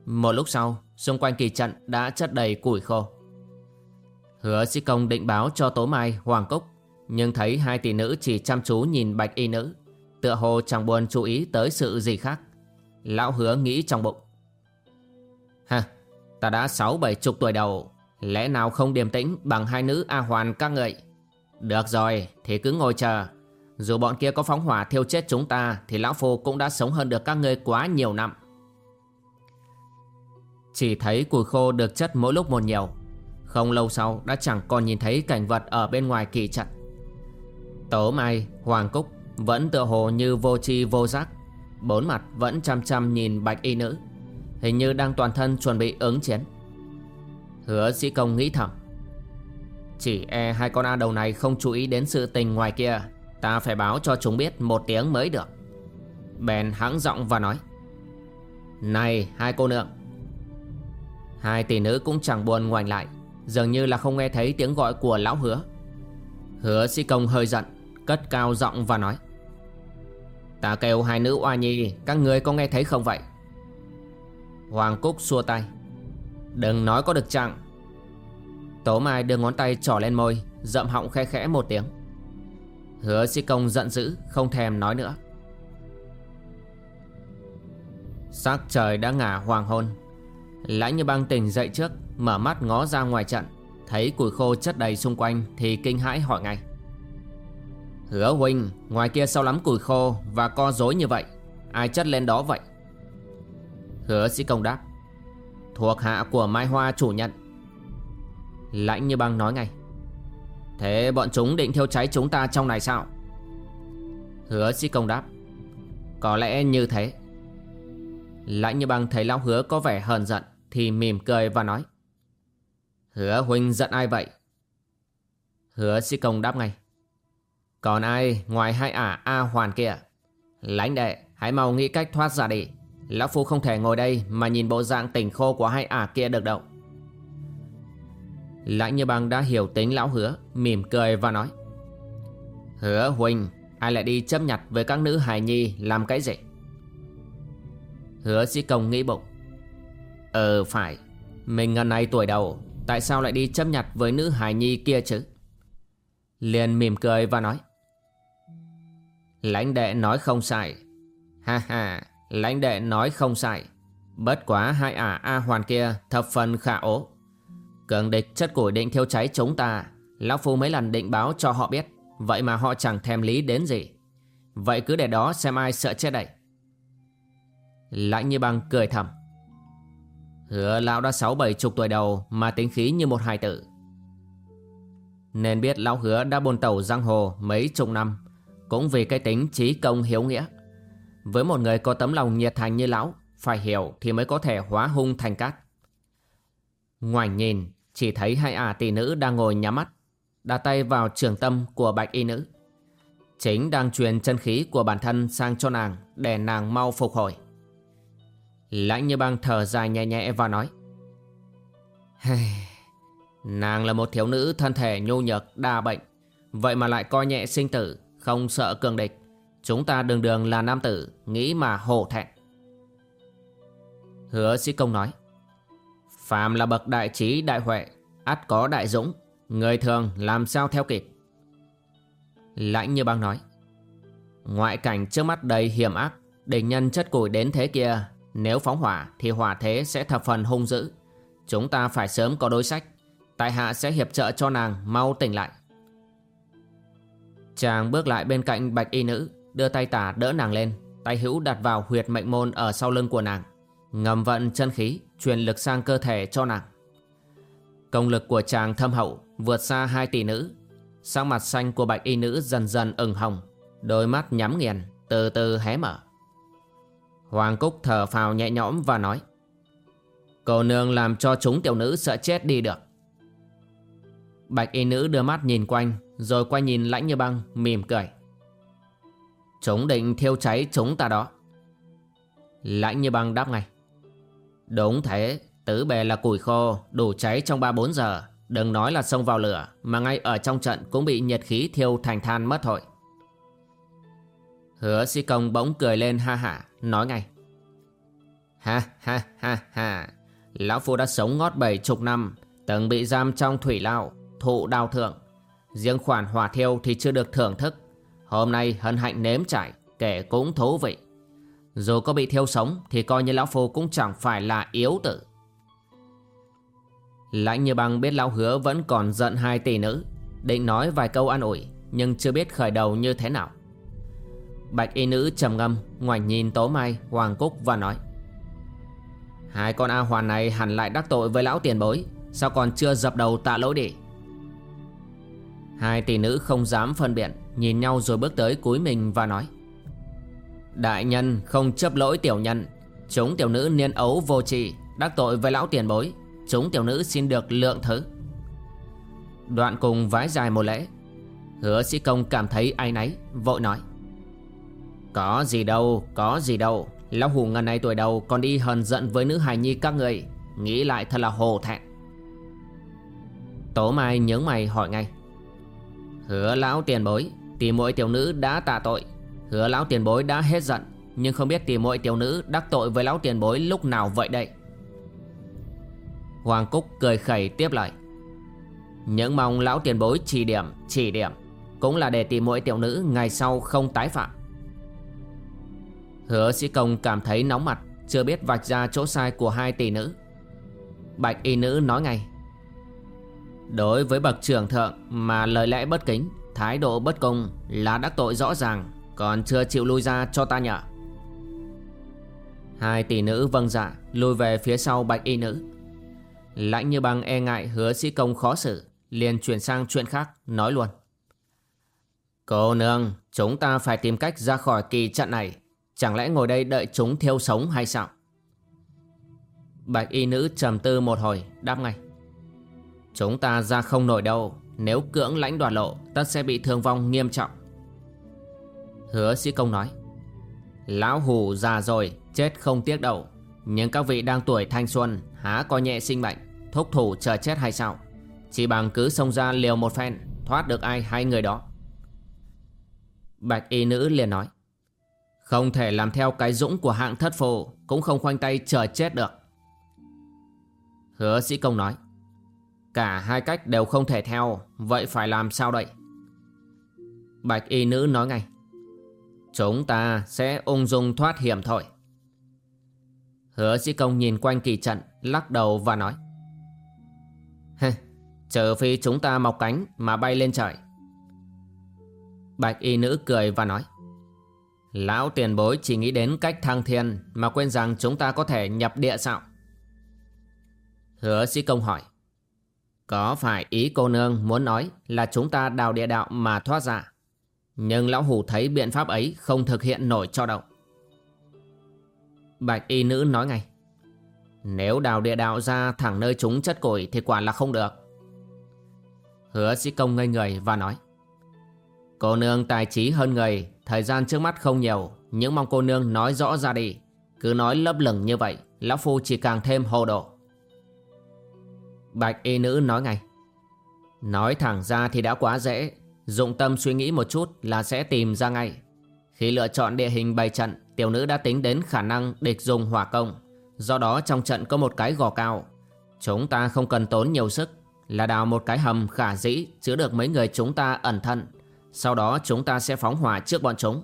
Một lúc sau, Xung quanh kỳ trận đã chất đầy củi khô. Hứa sĩ công định báo cho Tố Mai Hoàng Cúc Nhưng thấy hai tỷ nữ chỉ chăm chú nhìn bạch y nữ Tựa hồ chẳng buồn chú ý tới sự gì khác. Lão hứa nghĩ trong bụng. Ha, ta đã sáu bảy chục tuổi đầu Lẽ nào không điềm tĩnh bằng hai nữ A Hoàn các ngợi được rồi thì cứ ngồi chờ. Dù bọn kia có phóng hỏa thiêu chết chúng ta Thì lão phu cũng đã sống hơn được các ngươi quá nhiều năm. Chỉ thấy củi khô được chất mỗi lúc một nhiều. Không lâu sau đã chẳng còn nhìn thấy cảnh vật ở bên ngoài kỳ trận. Tố Mai, Hoàng Cúc Vẫn tựa hồ như vô tri vô giác Bốn mặt vẫn chăm chăm nhìn bạch y nữ Hình như đang toàn thân chuẩn bị ứng chiến. Hứa sĩ công nghĩ thầm chỉ e hai con A đầu này không chú ý đến sự tình ngoài kia Ta phải báo cho chúng biết một tiếng mới được. Bèn hãng giọng và nói Này hai cô nương Hai tỷ nữ cũng chẳng buồn ngoảnh lại. Dường như là không nghe thấy tiếng gọi của lão hứa. Hứa sĩ công hơi giận, Cất cao giọng và nói. Ta kêu hai nữ oa nhi, Các người có nghe thấy không vậy? Hoàng Cúc xua tay. Đừng nói có được chẳng Tố Mai đưa ngón tay trỏ lên môi Dậm họng khẽ khẽ một tiếng. Hứa sĩ công giận dữ, Không thèm nói nữa. Sắc trời đã ngả hoàng hôn. Lãnh như băng tỉnh dậy trước, Mở mắt ngó ra ngoài trận. Thấy củi khô chất đầy xung quanh Thì kinh hãi hỏi ngay. Hứa huynh Ngoài kia sao lắm củi khô Và co rối như vậy? Ai chất lên đó vậy? Hứa sĩ công đáp. Thuộc hạ của Mai Hoa chủ nhận. Lãnh như băng nói ngay. Thế bọn chúng định thiêu cháy chúng ta trong này sao? Hứa sĩ công đáp. Có lẽ như thế. Lãnh như băng thấy lão hứa có vẻ hờn giận. Thì mỉm cười và nói, Hứa huynh giận ai vậy? Hứa sĩ công đáp ngay, Còn ai ngoài hai ả A hoàn kia? Lãnh đệ, hãy mau nghĩ cách thoát ra đi. Lão Phu không thể ngồi đây Mà nhìn bộ dạng tỉnh khô của hai ả kia được đâu. Lãnh như băng đã hiểu tính lão hứa, Mỉm cười và nói, Hứa huynh, Ai lại đi chấp nhặt với các nữ hài nhi Làm cái gì? Hứa sĩ công nghĩ bụng Ờ phải. Mình ngần này tuổi đầu, Tại sao lại đi chấp nhặt với nữ hài nhi kia chứ? Liền mỉm cười và nói. Lãnh đệ nói không sai. Ha ha, Lãnh đệ nói không sai. Bất quá hai ả A hoàn kia Thập phần khả ố. Cường địch chất củi định thiêu cháy chúng ta, Lão Phu mấy lần định báo cho họ biết, Vậy mà họ chẳng thèm lý đến gì. Vậy cứ để đó xem ai sợ chết đây. Lãnh như băng cười thầm. Hứa lão đã sáu bảy chục tuổi đầu Mà tính khí như một hài tử. Nên biết lão hứa đã bồn tàu giang hồ mấy chục năm, Cũng vì cái tính trí công hiếu nghĩa. Với một người có tấm lòng nhiệt thành như lão, Phải hiểu thì mới có thể hóa hung thành cát. Ngoài nhìn, Chỉ thấy hai ả tỷ nữ đang ngồi nhắm mắt, Đặt tay vào trường tâm của bạch y nữ. Chính đang truyền chân khí của bản thân sang cho nàng Để nàng mau phục hồi. Lãnh như băng thở dài nhẹ nhẹ và nói. Nàng là một thiếu nữ thân thể nhu nhược, đa bệnh. Vậy mà lại coi nhẹ sinh tử, Không sợ cường địch. Chúng ta đường đường là nam tử, Nghĩ mà hổ thẹn. Hứa sĩ công nói. Phạm là bậc đại trí, đại huệ, ắt có đại dũng, Người thường làm sao theo kịp? Lãnh như băng nói. Ngoại cảnh trước mắt đầy hiểm ác, Địch nhân chất củi đến thế kia nếu phóng hỏa, thì hỏa thế sẽ thập phần hung dữ. Chúng ta phải sớm có đối sách. Tại hạ sẽ hiệp trợ cho nàng, mau tỉnh lại. Chàng bước lại bên cạnh bạch y nữ, Đưa tay tả đỡ nàng lên, Tay hữu đặt vào huyệt mệnh môn ở sau lưng của nàng. Ngầm vận chân khí, Truyền lực sang cơ thể cho nàng. Công lực của chàng thâm hậu, Vượt xa hai tỷ nữ. Sắc mặt xanh của bạch y nữ dần dần ửng hồng, Đôi mắt nhắm nghiền, Từ từ hé mở. Hoàng Cúc thở phào nhẹ nhõm và nói, Cô nương làm cho chúng tiểu nữ sợ chết đi được. Bạch y nữ đưa mắt nhìn quanh, Rồi quay nhìn lãnh như băng, mỉm cười. Chúng định thiêu cháy chúng ta đó. Lãnh như băng đáp ngay, Đúng thế, Tứ bề là củi khô, Đủ cháy trong 3-4 giờ. Đừng nói là xông vào lửa, Mà ngay ở trong trận cũng bị nhiệt khí thiêu thành than mất thôi. Hứa sĩ công bỗng cười lên ha hả, Nói ngay. Ha ha ha ha. Lão Phu đã sống ngót bảy chục năm, Từng bị giam trong thủy lao, Thụ đào thượng. Riêng khoản hỏa thiêu thì chưa được thưởng thức. Hôm nay hân hạnh nếm trải, Kể cũng thú vị. Dù có bị thiêu sống Thì coi như Lão Phu cũng chẳng phải là yếu tử. Lãnh như băng biết lão hứa vẫn còn giận hai tỷ nữ, Định nói vài câu an ủi, Nhưng chưa biết khởi đầu như thế nào. Bạch y nữ trầm ngâm Ngoảnh nhìn Tố Mai, Hoàng Cúc và nói. Hai con A Hoàn này hẳn lại đắc tội với lão tiền bối Sao còn chưa dập đầu tạ lỗi đi? Hai tỷ nữ không dám phân biện Nhìn nhau rồi bước tới cúi mình và nói. Đại nhân không chấp lỗi tiểu nhân Chúng tiểu nữ niên ấu vô trị Đắc tội với lão tiền bối Chúng tiểu nữ xin được lượng thứ. Đoạn cùng vái dài một lễ. Hứa sĩ công cảm thấy ai nấy Vội nói. Có gì đâu, có gì đâu. Lão hù ngần này tuổi đầu còn đi hờn giận với nữ hài nhi các người. Nghĩ lại thật là hồ thẹn. Tố Mai nhớ mày hỏi ngay. Hứa lão tiền bối Tỷ muội tiểu nữ đã tạ tội. Hứa lão tiền bối đã hết giận Nhưng không biết tỷ muội tiểu nữ đắc tội với lão tiền bối lúc nào vậy đây? Hoàng Cúc cười khẩy tiếp lời. Những mong lão tiền bối chỉ điểm Chỉ điểm. Cũng là để tìm mỗi tiểu nữ ngày sau không tái phạm. Hứa sĩ công cảm thấy nóng mặt, Chưa biết vạch ra chỗ sai của hai tỷ nữ Bạch y nữ nói ngay, Đối với bậc trưởng thượng mà lời lẽ bất kính, Thái độ bất công là đắc tội rõ ràng, Còn chưa chịu lui ra cho ta nhở? Hai tỷ nữ vâng dạ Lui về phía sau bạch y nữ Lãnh như băng e ngại hứa sĩ công khó xử, liền chuyển sang chuyện khác, nói luôn, Cô nương, Chúng ta phải tìm cách ra khỏi kỳ trận này Chẳng lẽ ngồi đây đợi chúng thiêu sống hay sao? Bạch y nữ trầm tư một hồi, đáp ngay. Chúng ta ra không nổi đâu, Nếu cưỡng lãnh đoạt lộ, Tất sẽ bị thương vong nghiêm trọng. Hứa sĩ công nói. Lão hù già rồi, Chết không tiếc đầu Nhưng các vị đang tuổi thanh xuân, Há có nhẹ sinh bệnh Thúc thủ chờ chết hay sao? Chỉ bằng cứ xông ra liều một phen, Thoát được ai hai người đó. Bạch y nữ liền nói. Không thể làm theo cái dũng của hạng thất phụ, Cũng không khoanh tay chờ chết được. Hứa sĩ công nói, Cả hai cách đều không thể theo, Vậy phải làm sao đây? Bạch y nữ nói ngay, Chúng ta sẽ ung dung thoát hiểm thôi. Hứa sĩ công nhìn quanh kỳ trận, Lắc đầu và nói Trừ phi chúng ta mọc cánh Mà bay lên trời. Bạch y nữ cười và nói Lão tiền bối chỉ nghĩ đến cách thăng thiên Mà quên rằng chúng ta có thể nhập địa sao? Hứa sĩ công hỏi. Có phải ý cô nương muốn nói Là chúng ta đào địa đạo mà thoát ra? Nhưng lão hủ thấy biện pháp ấy Không thực hiện nổi cho đâu. Bạch y nữ nói ngay. Nếu đào địa đạo ra thẳng nơi chúng chất củi Thì quả là không được. Hứa sĩ công ngây người và nói. Cô nương tài trí hơn người, Thời gian trước mắt không nhiều, Nhưng mong cô nương nói rõ ra đi. Cứ nói lấp lửng như vậy, Lão Phu chỉ càng thêm hồ đồ Bạch y nữ nói ngay. Nói thẳng ra thì đã quá dễ, Dụng tâm suy nghĩ một chút là sẽ tìm ra ngay. Khi lựa chọn địa hình bày trận, Tiểu nữ đã tính đến khả năng địch dùng hỏa công. Do đó trong trận có một cái gò cao. Chúng ta không cần tốn nhiều sức, Là đào một cái hầm khả dĩ, Chứa được mấy người chúng ta ẩn thân sau đó chúng ta sẽ phóng hỏa trước bọn chúng.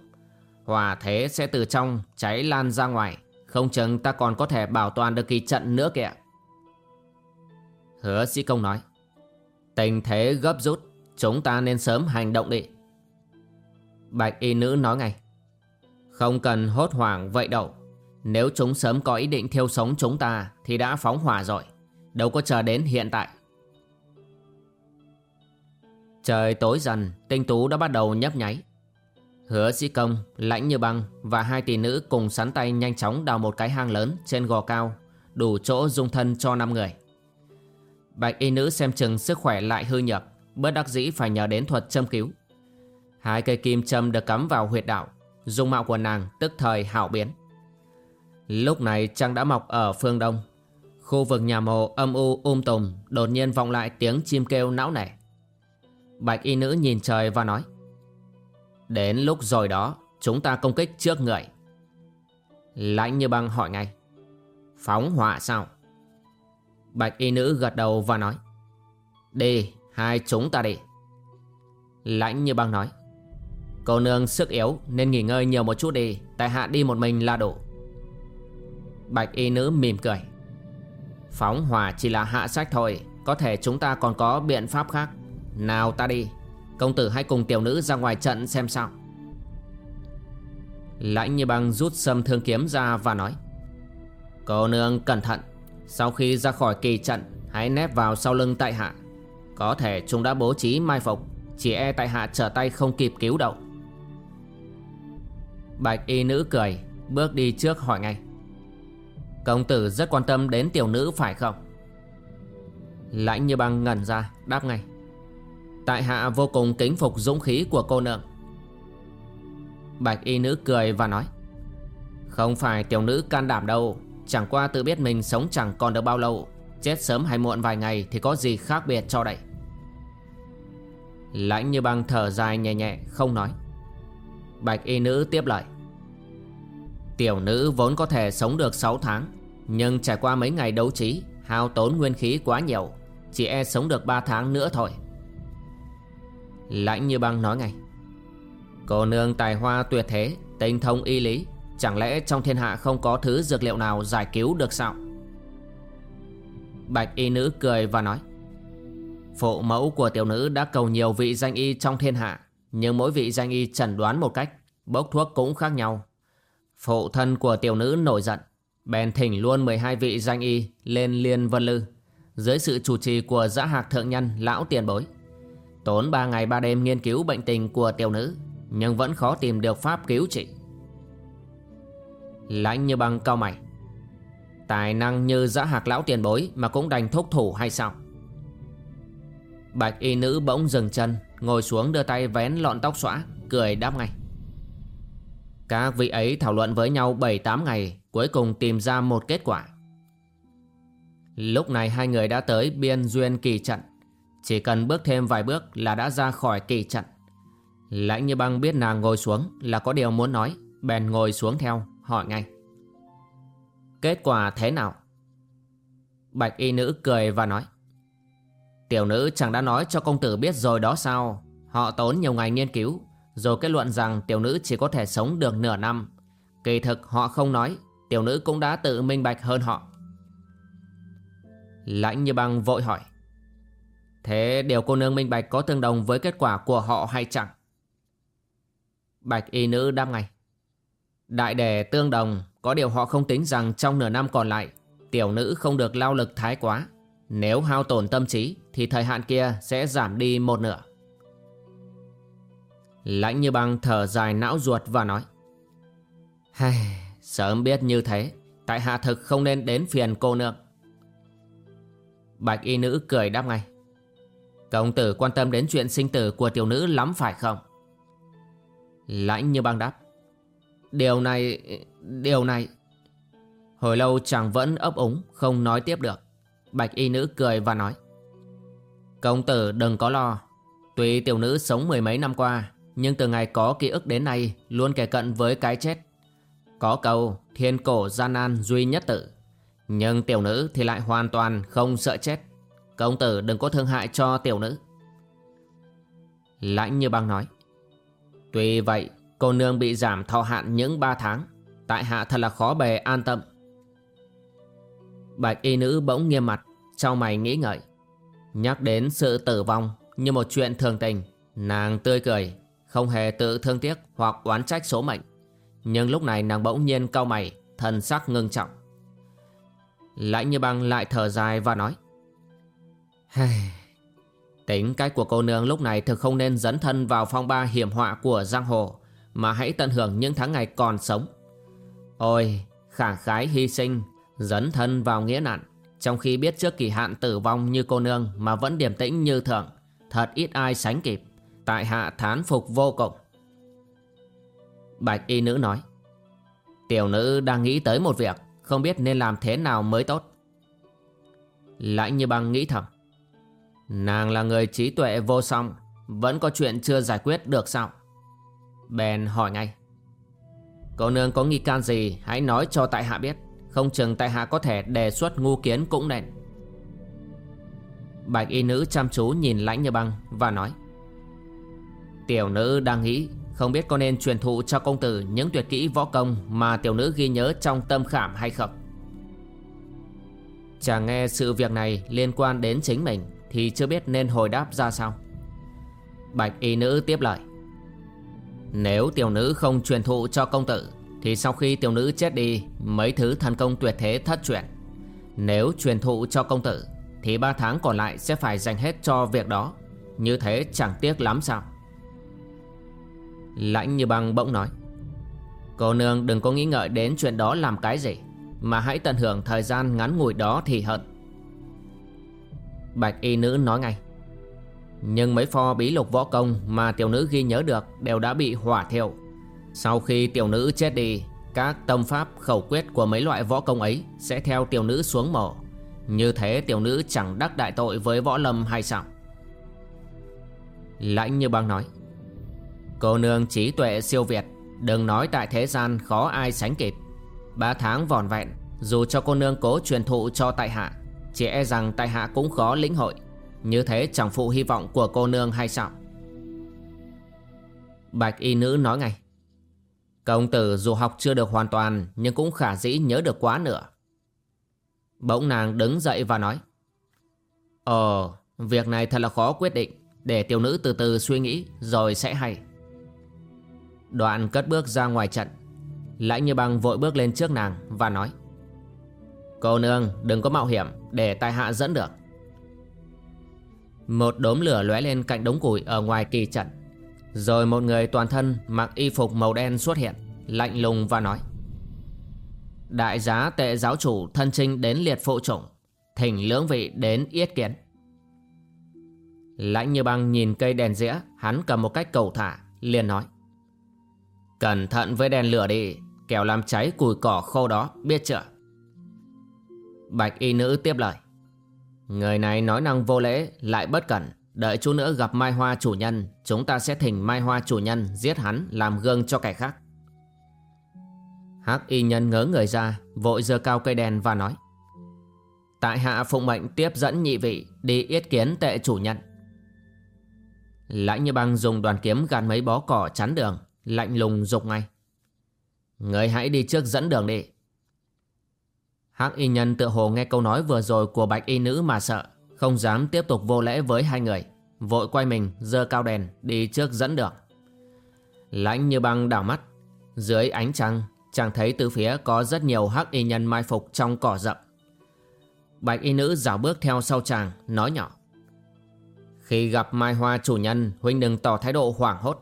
Hỏa thế sẽ từ trong cháy lan ra ngoài. Không chừng ta còn có thể bảo toàn được kỳ trận nữa kìa. Hứa sĩ công nói. Tình thế gấp rút, Chúng ta nên sớm hành động đi. Bạch y nữ nói ngay. Không cần hốt hoảng vậy đâu. Nếu chúng sớm có ý định thiêu sống chúng ta Thì đã phóng hỏa rồi. Đâu có chờ đến hiện tại. Trời tối dần, tinh tú đã bắt đầu nhấp nháy. Hứa sĩ công, lãnh như băng và hai tỷ nữ cùng sắn tay nhanh chóng đào một cái hang lớn trên gò cao, đủ chỗ dung thân cho năm người. Bạch y nữ xem chừng sức khỏe lại hư nhược, bất đắc dĩ phải nhờ đến thuật châm cứu. Hai cây kim châm được cắm vào huyệt đạo, dung mạo của nàng tức thời hảo biến. Lúc này trăng đã mọc ở phương đông. Khu vực nhà mồ âm u um tùm đột nhiên vọng lại tiếng chim kêu não nẻ. Bạch y nữ nhìn trời và nói, Đến lúc rồi đó, Chúng ta công kích trước người. Lãnh như băng hỏi ngay, Phóng hỏa sao? Bạch y nữ gật đầu và nói, Đi, hai chúng ta đi. Lãnh như băng nói, Cô nương sức yếu nên nghỉ ngơi nhiều một chút đi, Tại hạ đi một mình là đủ. Bạch y nữ mỉm cười, Phóng hỏa chỉ là hạ sách thôi, Có thể chúng ta còn có biện pháp khác nào ta đi. Công tử hãy cùng tiểu nữ ra ngoài trận xem sao. Lãnh như băng rút sâm thương kiếm ra và nói, Cô nương cẩn thận, Sau khi ra khỏi kỳ trận, Hãy nép vào sau lưng tại hạ. Có thể chúng đã bố trí mai phục, Chỉ e tại hạ trở tay không kịp cứu động. Bạch y nữ cười, Bước đi trước hỏi ngay, Công tử rất quan tâm đến tiểu nữ phải không? Lãnh như băng ngẩn ra, đáp ngay Tại hạ vô cùng kính phục dũng khí của cô nương. Bạch y nữ cười và nói, Không phải tiểu nữ can đảm đâu. Chẳng qua tự biết mình sống chẳng còn được bao lâu. Chết sớm hay muộn vài ngày Thì có gì khác biệt cho đây. Lãnh như băng thở dài nhẹ nhẹ, không nói. Bạch y nữ tiếp lời, Tiểu nữ vốn có thể sống được 6 tháng, Nhưng trải qua mấy ngày đấu trí, Hao tốn nguyên khí quá nhiều, Chỉ e sống được 3 tháng nữa thôi. Lãnh như băng nói ngay. Cô nương tài hoa tuyệt thế, Tinh thông y lý, Chẳng lẽ trong thiên hạ không có thứ dược liệu nào giải cứu được sao? Bạch y nữ cười và nói, Phụ mẫu của tiểu nữ đã cầu nhiều vị danh y trong thiên hạ, Nhưng mỗi vị danh y chẩn đoán một cách, Bốc thuốc cũng khác nhau. Phụ thân của tiểu nữ nổi giận, Bèn thỉnh luôn 12 vị danh y lên liên vân lư, Dưới sự chủ trì của giã hạc thượng nhân, lão tiền bối. Tốn 3 ngày 3 đêm nghiên cứu bệnh tình của tiểu nữ, Nhưng vẫn khó tìm được pháp cứu trị. Lãnh như băng cao mày. Tài năng như giã hạc lão tiền bối Mà cũng đành thúc thủ hay sao? Bạch y nữ bỗng dừng chân, Ngồi xuống đưa tay vén lọn tóc xõa, Cười đáp ngay. Các vị ấy thảo luận với nhau 7-8 ngày, Cuối cùng tìm ra một kết quả. Lúc này hai người đã tới biên duyên kỳ trận. Chỉ cần bước thêm vài bước là đã ra khỏi kỳ trận. Lãnh như băng biết nàng ngồi xuống là có điều muốn nói. Bèn ngồi xuống theo, hỏi ngay. Kết quả thế nào? Bạch y nữ cười và nói. Tiểu nữ chẳng đã nói cho công tử biết rồi đó sao? Họ tốn nhiều ngày nghiên cứu, Rồi kết luận rằng tiểu nữ chỉ có thể sống được nửa năm. Kỳ thực họ không nói, Tiểu nữ cũng đã tự minh bạch hơn họ. Lãnh như băng vội hỏi. Thế điều cô nương minh bạch có tương đồng với kết quả của họ hay chẳng? Bạch y nữ đáp ngay. Đại đề tương đồng Có điều họ không tính rằng trong nửa năm còn lại Tiểu nữ không được lao lực thái quá. Nếu hao tổn tâm trí Thì thời hạn kia sẽ giảm đi một nửa. Lãnh như băng thở dài não ruột và nói. Hay, Sớm biết như thế Tại hạ thực không nên đến phiền cô nương. Bạch y nữ cười đáp ngay. Công tử quan tâm đến chuyện sinh tử của tiểu nữ lắm phải không? Lãnh như băng đáp. Điều này Điều này. Hồi lâu chàng vẫn ấp úng, Không nói tiếp được. Bạch y nữ cười và nói. Công tử đừng có lo. Tuy tiểu nữ sống mười mấy năm qua, Nhưng từ ngày có ký ức đến nay Luôn kề cận với cái chết. Có câu, thiên cổ gian nan duy nhất tử. Nhưng tiểu nữ thì lại hoàn toàn không sợ chết. Công tử đừng có thương hại cho tiểu nữ. Lãnh như băng nói, Tuy vậy, Cô nương bị giảm thọ hạn những 3 tháng, Tại hạ thật là khó bề an tâm. Bạch y nữ bỗng nghiêm mặt, Trong mày nghĩ ngợi, Nhắc đến sự tử vong Như một chuyện thường tình, Nàng tươi cười, Không hề tự thương tiếc Hoặc oán trách số mệnh. Nhưng lúc này nàng bỗng nhiên cau mày, Thần sắc ngưng trọng. Lãnh như băng lại thở dài và nói Tính cách của cô nương lúc này thực không nên dẫn thân vào phong ba hiểm họa của giang hồ, mà hãy tận hưởng những tháng ngày còn sống. Ôi, khả khái hy sinh, Dấn thân vào nghĩa nạn, Trong khi biết trước kỳ hạn tử vong như cô nương Mà vẫn điềm tĩnh như thường Thật ít ai sánh kịp, Tại hạ thán phục vô cùng. Bạch y nữ nói, Tiểu nữ đang nghĩ tới một việc, Không biết nên làm thế nào mới tốt. Lãnh như băng nghĩ thầm Nàng là người trí tuệ vô song, Vẫn có chuyện chưa giải quyết được sao? Bèn hỏi ngay. Cô nương có nghi can gì, Hãy nói cho tại hạ biết. Không chừng tại hạ có thể đề xuất ngu kiến cũng nên. Bạch y nữ chăm chú nhìn lãnh như băng Và nói. Tiểu nữ đang nghĩ, Không biết có nên truyền thụ cho công tử Những tuyệt kỹ võ công Mà tiểu nữ ghi nhớ trong tâm khảm hay không? Chàng nghe sự việc này liên quan đến chính mình. Thì chưa biết nên hồi đáp ra sao. Bạch y nữ tiếp lời. Nếu tiểu nữ không truyền thụ cho công tử, Thì sau khi tiểu nữ chết đi, Mấy thứ thần công tuyệt thế thất truyền. Nếu truyền thụ cho công tử, Thì ba tháng còn lại sẽ phải dành hết cho việc đó. Như thế chẳng tiếc lắm sao? Lãnh như băng bỗng nói. Cô nương đừng có nghĩ ngợi đến chuyện đó làm cái gì, Mà hãy tận hưởng thời gian ngắn ngủi đó thì hơn. Bạch y nữ nói ngay. Nhưng mấy pho bí lục võ công mà tiểu nữ ghi nhớ được đều đã bị hỏa thiêu. Sau khi tiểu nữ chết đi, Các tâm pháp khẩu quyết của mấy loại võ công ấy sẽ theo tiểu nữ xuống mộ. Như thế tiểu nữ chẳng đắc đại tội với võ lâm hay sao? Lãnh như băng nói. Cô nương trí tuệ siêu việt, Đừng nói tại thế gian khó ai sánh kịp. Ba tháng vòn vẹn, Dù cho cô nương cố truyền thụ cho tại hạ chỉ e rằng tại hạ cũng khó lĩnh hội. Như thế chẳng phụ hy vọng của cô nương hay sao? Bạch y nữ nói ngay. Công tử dù học chưa được hoàn toàn, Nhưng cũng khả dĩ nhớ được quá nữa. Bỗng nàng đứng dậy và nói. Ờ Việc này thật là khó quyết định. Để tiểu nữ từ từ suy nghĩ, Rồi sẽ hay. Đoạn cất bước ra ngoài trận. Lãnh như băng vội bước lên trước nàng Và nói. Cô nương, đừng có mạo hiểm, Để tai hạ dẫn được. Một đốm lửa lóe lên cạnh đống củi Ở ngoài kỳ trận. Rồi một người toàn thân mặc y phục màu đen xuất hiện, Lạnh lùng và nói, Đại giá tệ giáo chủ thân trinh đến liệt phụ chủng, Thỉnh lưỡng vị đến yết kiến. Lãnh như băng nhìn cây đèn dĩa, Hắn cầm một cách cầu thả, liền nói, Cẩn thận với đèn lửa đi, Kẻo làm cháy củi cỏ khô đó, Biết chưa? Bạch y nữ tiếp lời. Người này nói năng vô lễ, Lại bất cẩn. Đợi chú nữa gặp Mai Hoa chủ nhân, Chúng ta sẽ thỉnh Mai Hoa chủ nhân Giết hắn làm gương cho kẻ khác. Hắc y nhân ngớ người ra, Vội giơ cao cây đèn và nói. Tại hạ phụng mệnh tiếp dẫn nhị vị Đi yết kiến tệ chủ nhân. Lãnh như băng dùng đoàn kiếm gạt mấy bó cỏ chắn đường, Lạnh lùng dục ngay. Người hãy đi trước dẫn đường đi. Hắc y nhân tự hồ nghe câu nói vừa rồi của bạch y nữ mà sợ, Không dám tiếp tục vô lễ với hai người, Vội quay mình dơ cao đèn, đi trước dẫn đường. Lãnh như băng đảo mắt, Dưới ánh trăng Chàng thấy từ phía có rất nhiều hắc y nhân mai phục trong cỏ rậm. Bạch y nữ dạo bước theo sau chàng, Nói nhỏ. Khi gặp Mai Hoa chủ nhân, Huynh đừng tỏ thái độ hoảng hốt.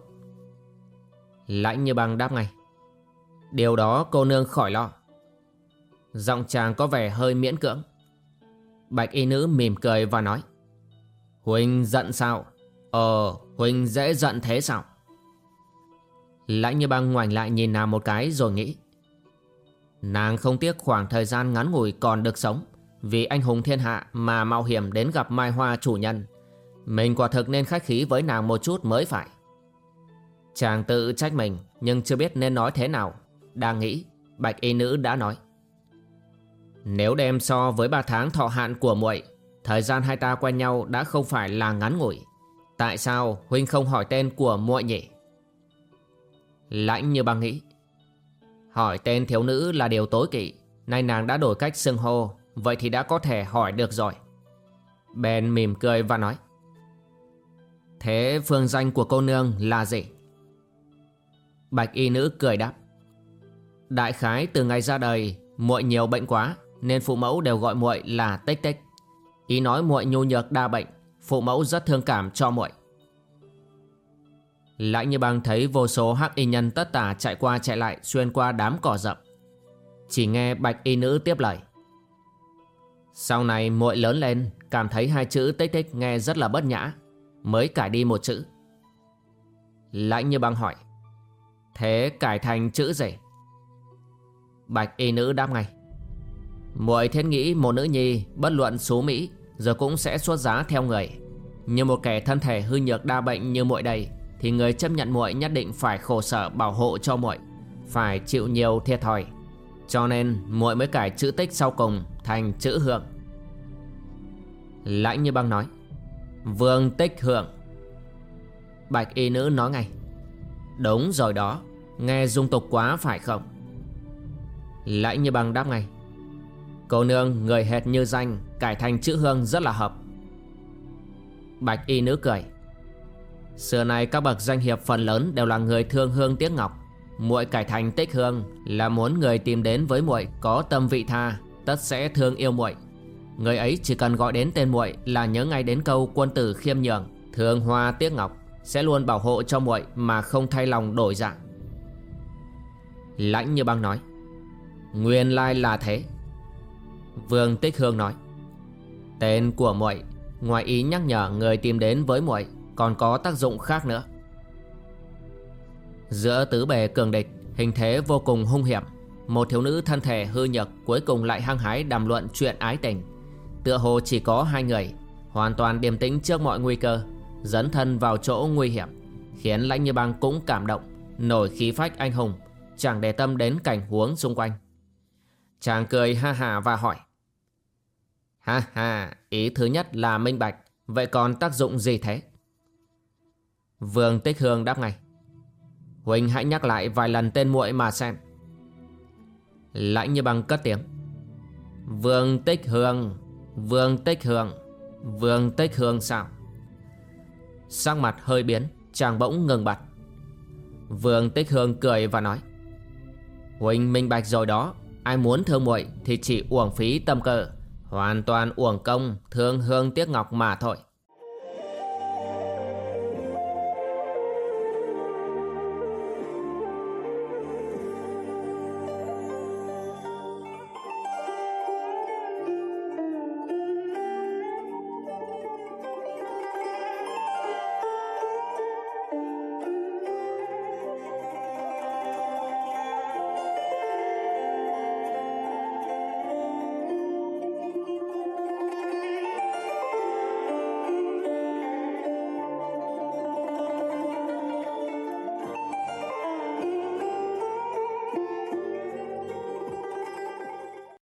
Lãnh như băng đáp ngay. Điều đó cô nương khỏi lo. Giọng chàng có vẻ hơi miễn cưỡng. Bạch y nữ mỉm cười và nói Huynh giận sao? Ờ Huynh dễ giận thế sao? Lãnh như băng ngoảnh lại nhìn nàng một cái rồi nghĩ, Nàng không tiếc khoảng thời gian ngắn ngủi còn được sống, Vì anh hùng thiên hạ mà mạo hiểm đến gặp Mai Hoa chủ nhân. Mình quả thực nên khách khí với nàng một chút mới phải. Chàng tự trách mình, nhưng chưa biết nên nói thế nào. Đang nghĩ, Bạch y nữ đã nói nếu đem so với 3 tháng thọ hạn của muội, Thời gian hai ta quen nhau đã không phải là ngắn ngủi. Tại sao huynh không hỏi tên của muội nhỉ? Lãnh như băng nghĩ. Hỏi tên thiếu nữ là điều tối kỵ. Nay nàng đã đổi cách xưng hô, Vậy thì đã có thể hỏi được rồi. Ben mỉm cười và nói. Thế phương danh của cô nương là gì? Bạch y nữ cười đáp. Đại khái từ ngày ra đời, muội nhiều bệnh quá. Nên phụ mẫu đều gọi muội là tích tích Ý nói muội nhu nhược, đa bệnh, Phụ mẫu rất thương cảm cho muội Lãnh như băng thấy vô số hắc y nhân tất tả chạy qua chạy lại, xuyên qua đám cỏ rậm. Chỉ nghe bạch y nữ tiếp lời. Sau này muội lớn lên, cảm thấy hai chữ tích tích nghe rất là bất nhã. Mới cải đi một chữ. Lãnh như băng hỏi. Thế cải thành chữ gì? Bạch y nữ đáp ngay. Muội thiết nghĩ một nữ nhi bất luận xú Mỹ giờ cũng sẽ xuất giá theo người. Như một kẻ thân thể hư nhược đa bệnh như muội đây thì người chấp nhận muội nhất định phải khổ sở bảo hộ cho muội, phải chịu nhiều thiệt thòi. Cho nên muội mới cải chữ tích sau cùng thành chữ hưởng Lãnh như băng nói, Vương tích hưởng Bạch y nữ nói ngay, Đúng rồi đó, nghe dung tục quá phải không? Lãnh như băng đáp ngay, Cô nương, người hệt như danh, Cải thành chữ hương rất là hợp. Bạch y nữ cười. Xưa nay các bậc danh hiệp phần lớn đều là người thương hương tiếc ngọc. Muội cải thành tích hương là muốn người tìm đến với muội có tâm vị tha, tất sẽ thương yêu muội. Người ấy chỉ cần gọi đến tên muội là nhớ ngay đến câu quân tử khiêm nhường, thương hoa tiếc ngọc, sẽ luôn bảo hộ cho muội mà không thay lòng đổi dạng. Lãnh như băng nói, nguyên lai là thế vương tích hương nói. Tên của muội, ngoài ý nhắc nhở người tìm đến với muội, còn có tác dụng khác nữa. Giữa tứ bề cường địch, Hình thế vô cùng hung hiểm. Một thiếu nữ thân thể hư nhược Cuối cùng lại hăng hái đàm luận chuyện ái tình. Tựa hồ chỉ có hai người, Hoàn toàn điềm tĩnh trước mọi nguy cơ, Dấn thân vào chỗ nguy hiểm, Khiến lãnh như băng cũng cảm động, Nổi khí phách anh hùng, Chẳng để tâm đến cảnh huống xung quanh. Chàng cười ha hà và hỏi Ha ha, ý thứ nhất là minh bạch, vậy còn tác dụng gì thế? Vương Tích Hương đáp ngay. Huynh hãy nhắc lại vài lần tên muội mà xem. Lãnh như bằng cất tiếng. Vương Tích Hương, Vương Tích Hương, Vương Tích Hương sao? Sắc mặt hơi biến, chàng bỗng ngừng bặt. Vương Tích Hương cười và nói. Huynh minh bạch rồi đó, ai muốn thương muội thì chỉ uổng phí tâm cơ. Hoàn toàn uổng công Thương hương tiếc ngọc mà thôi.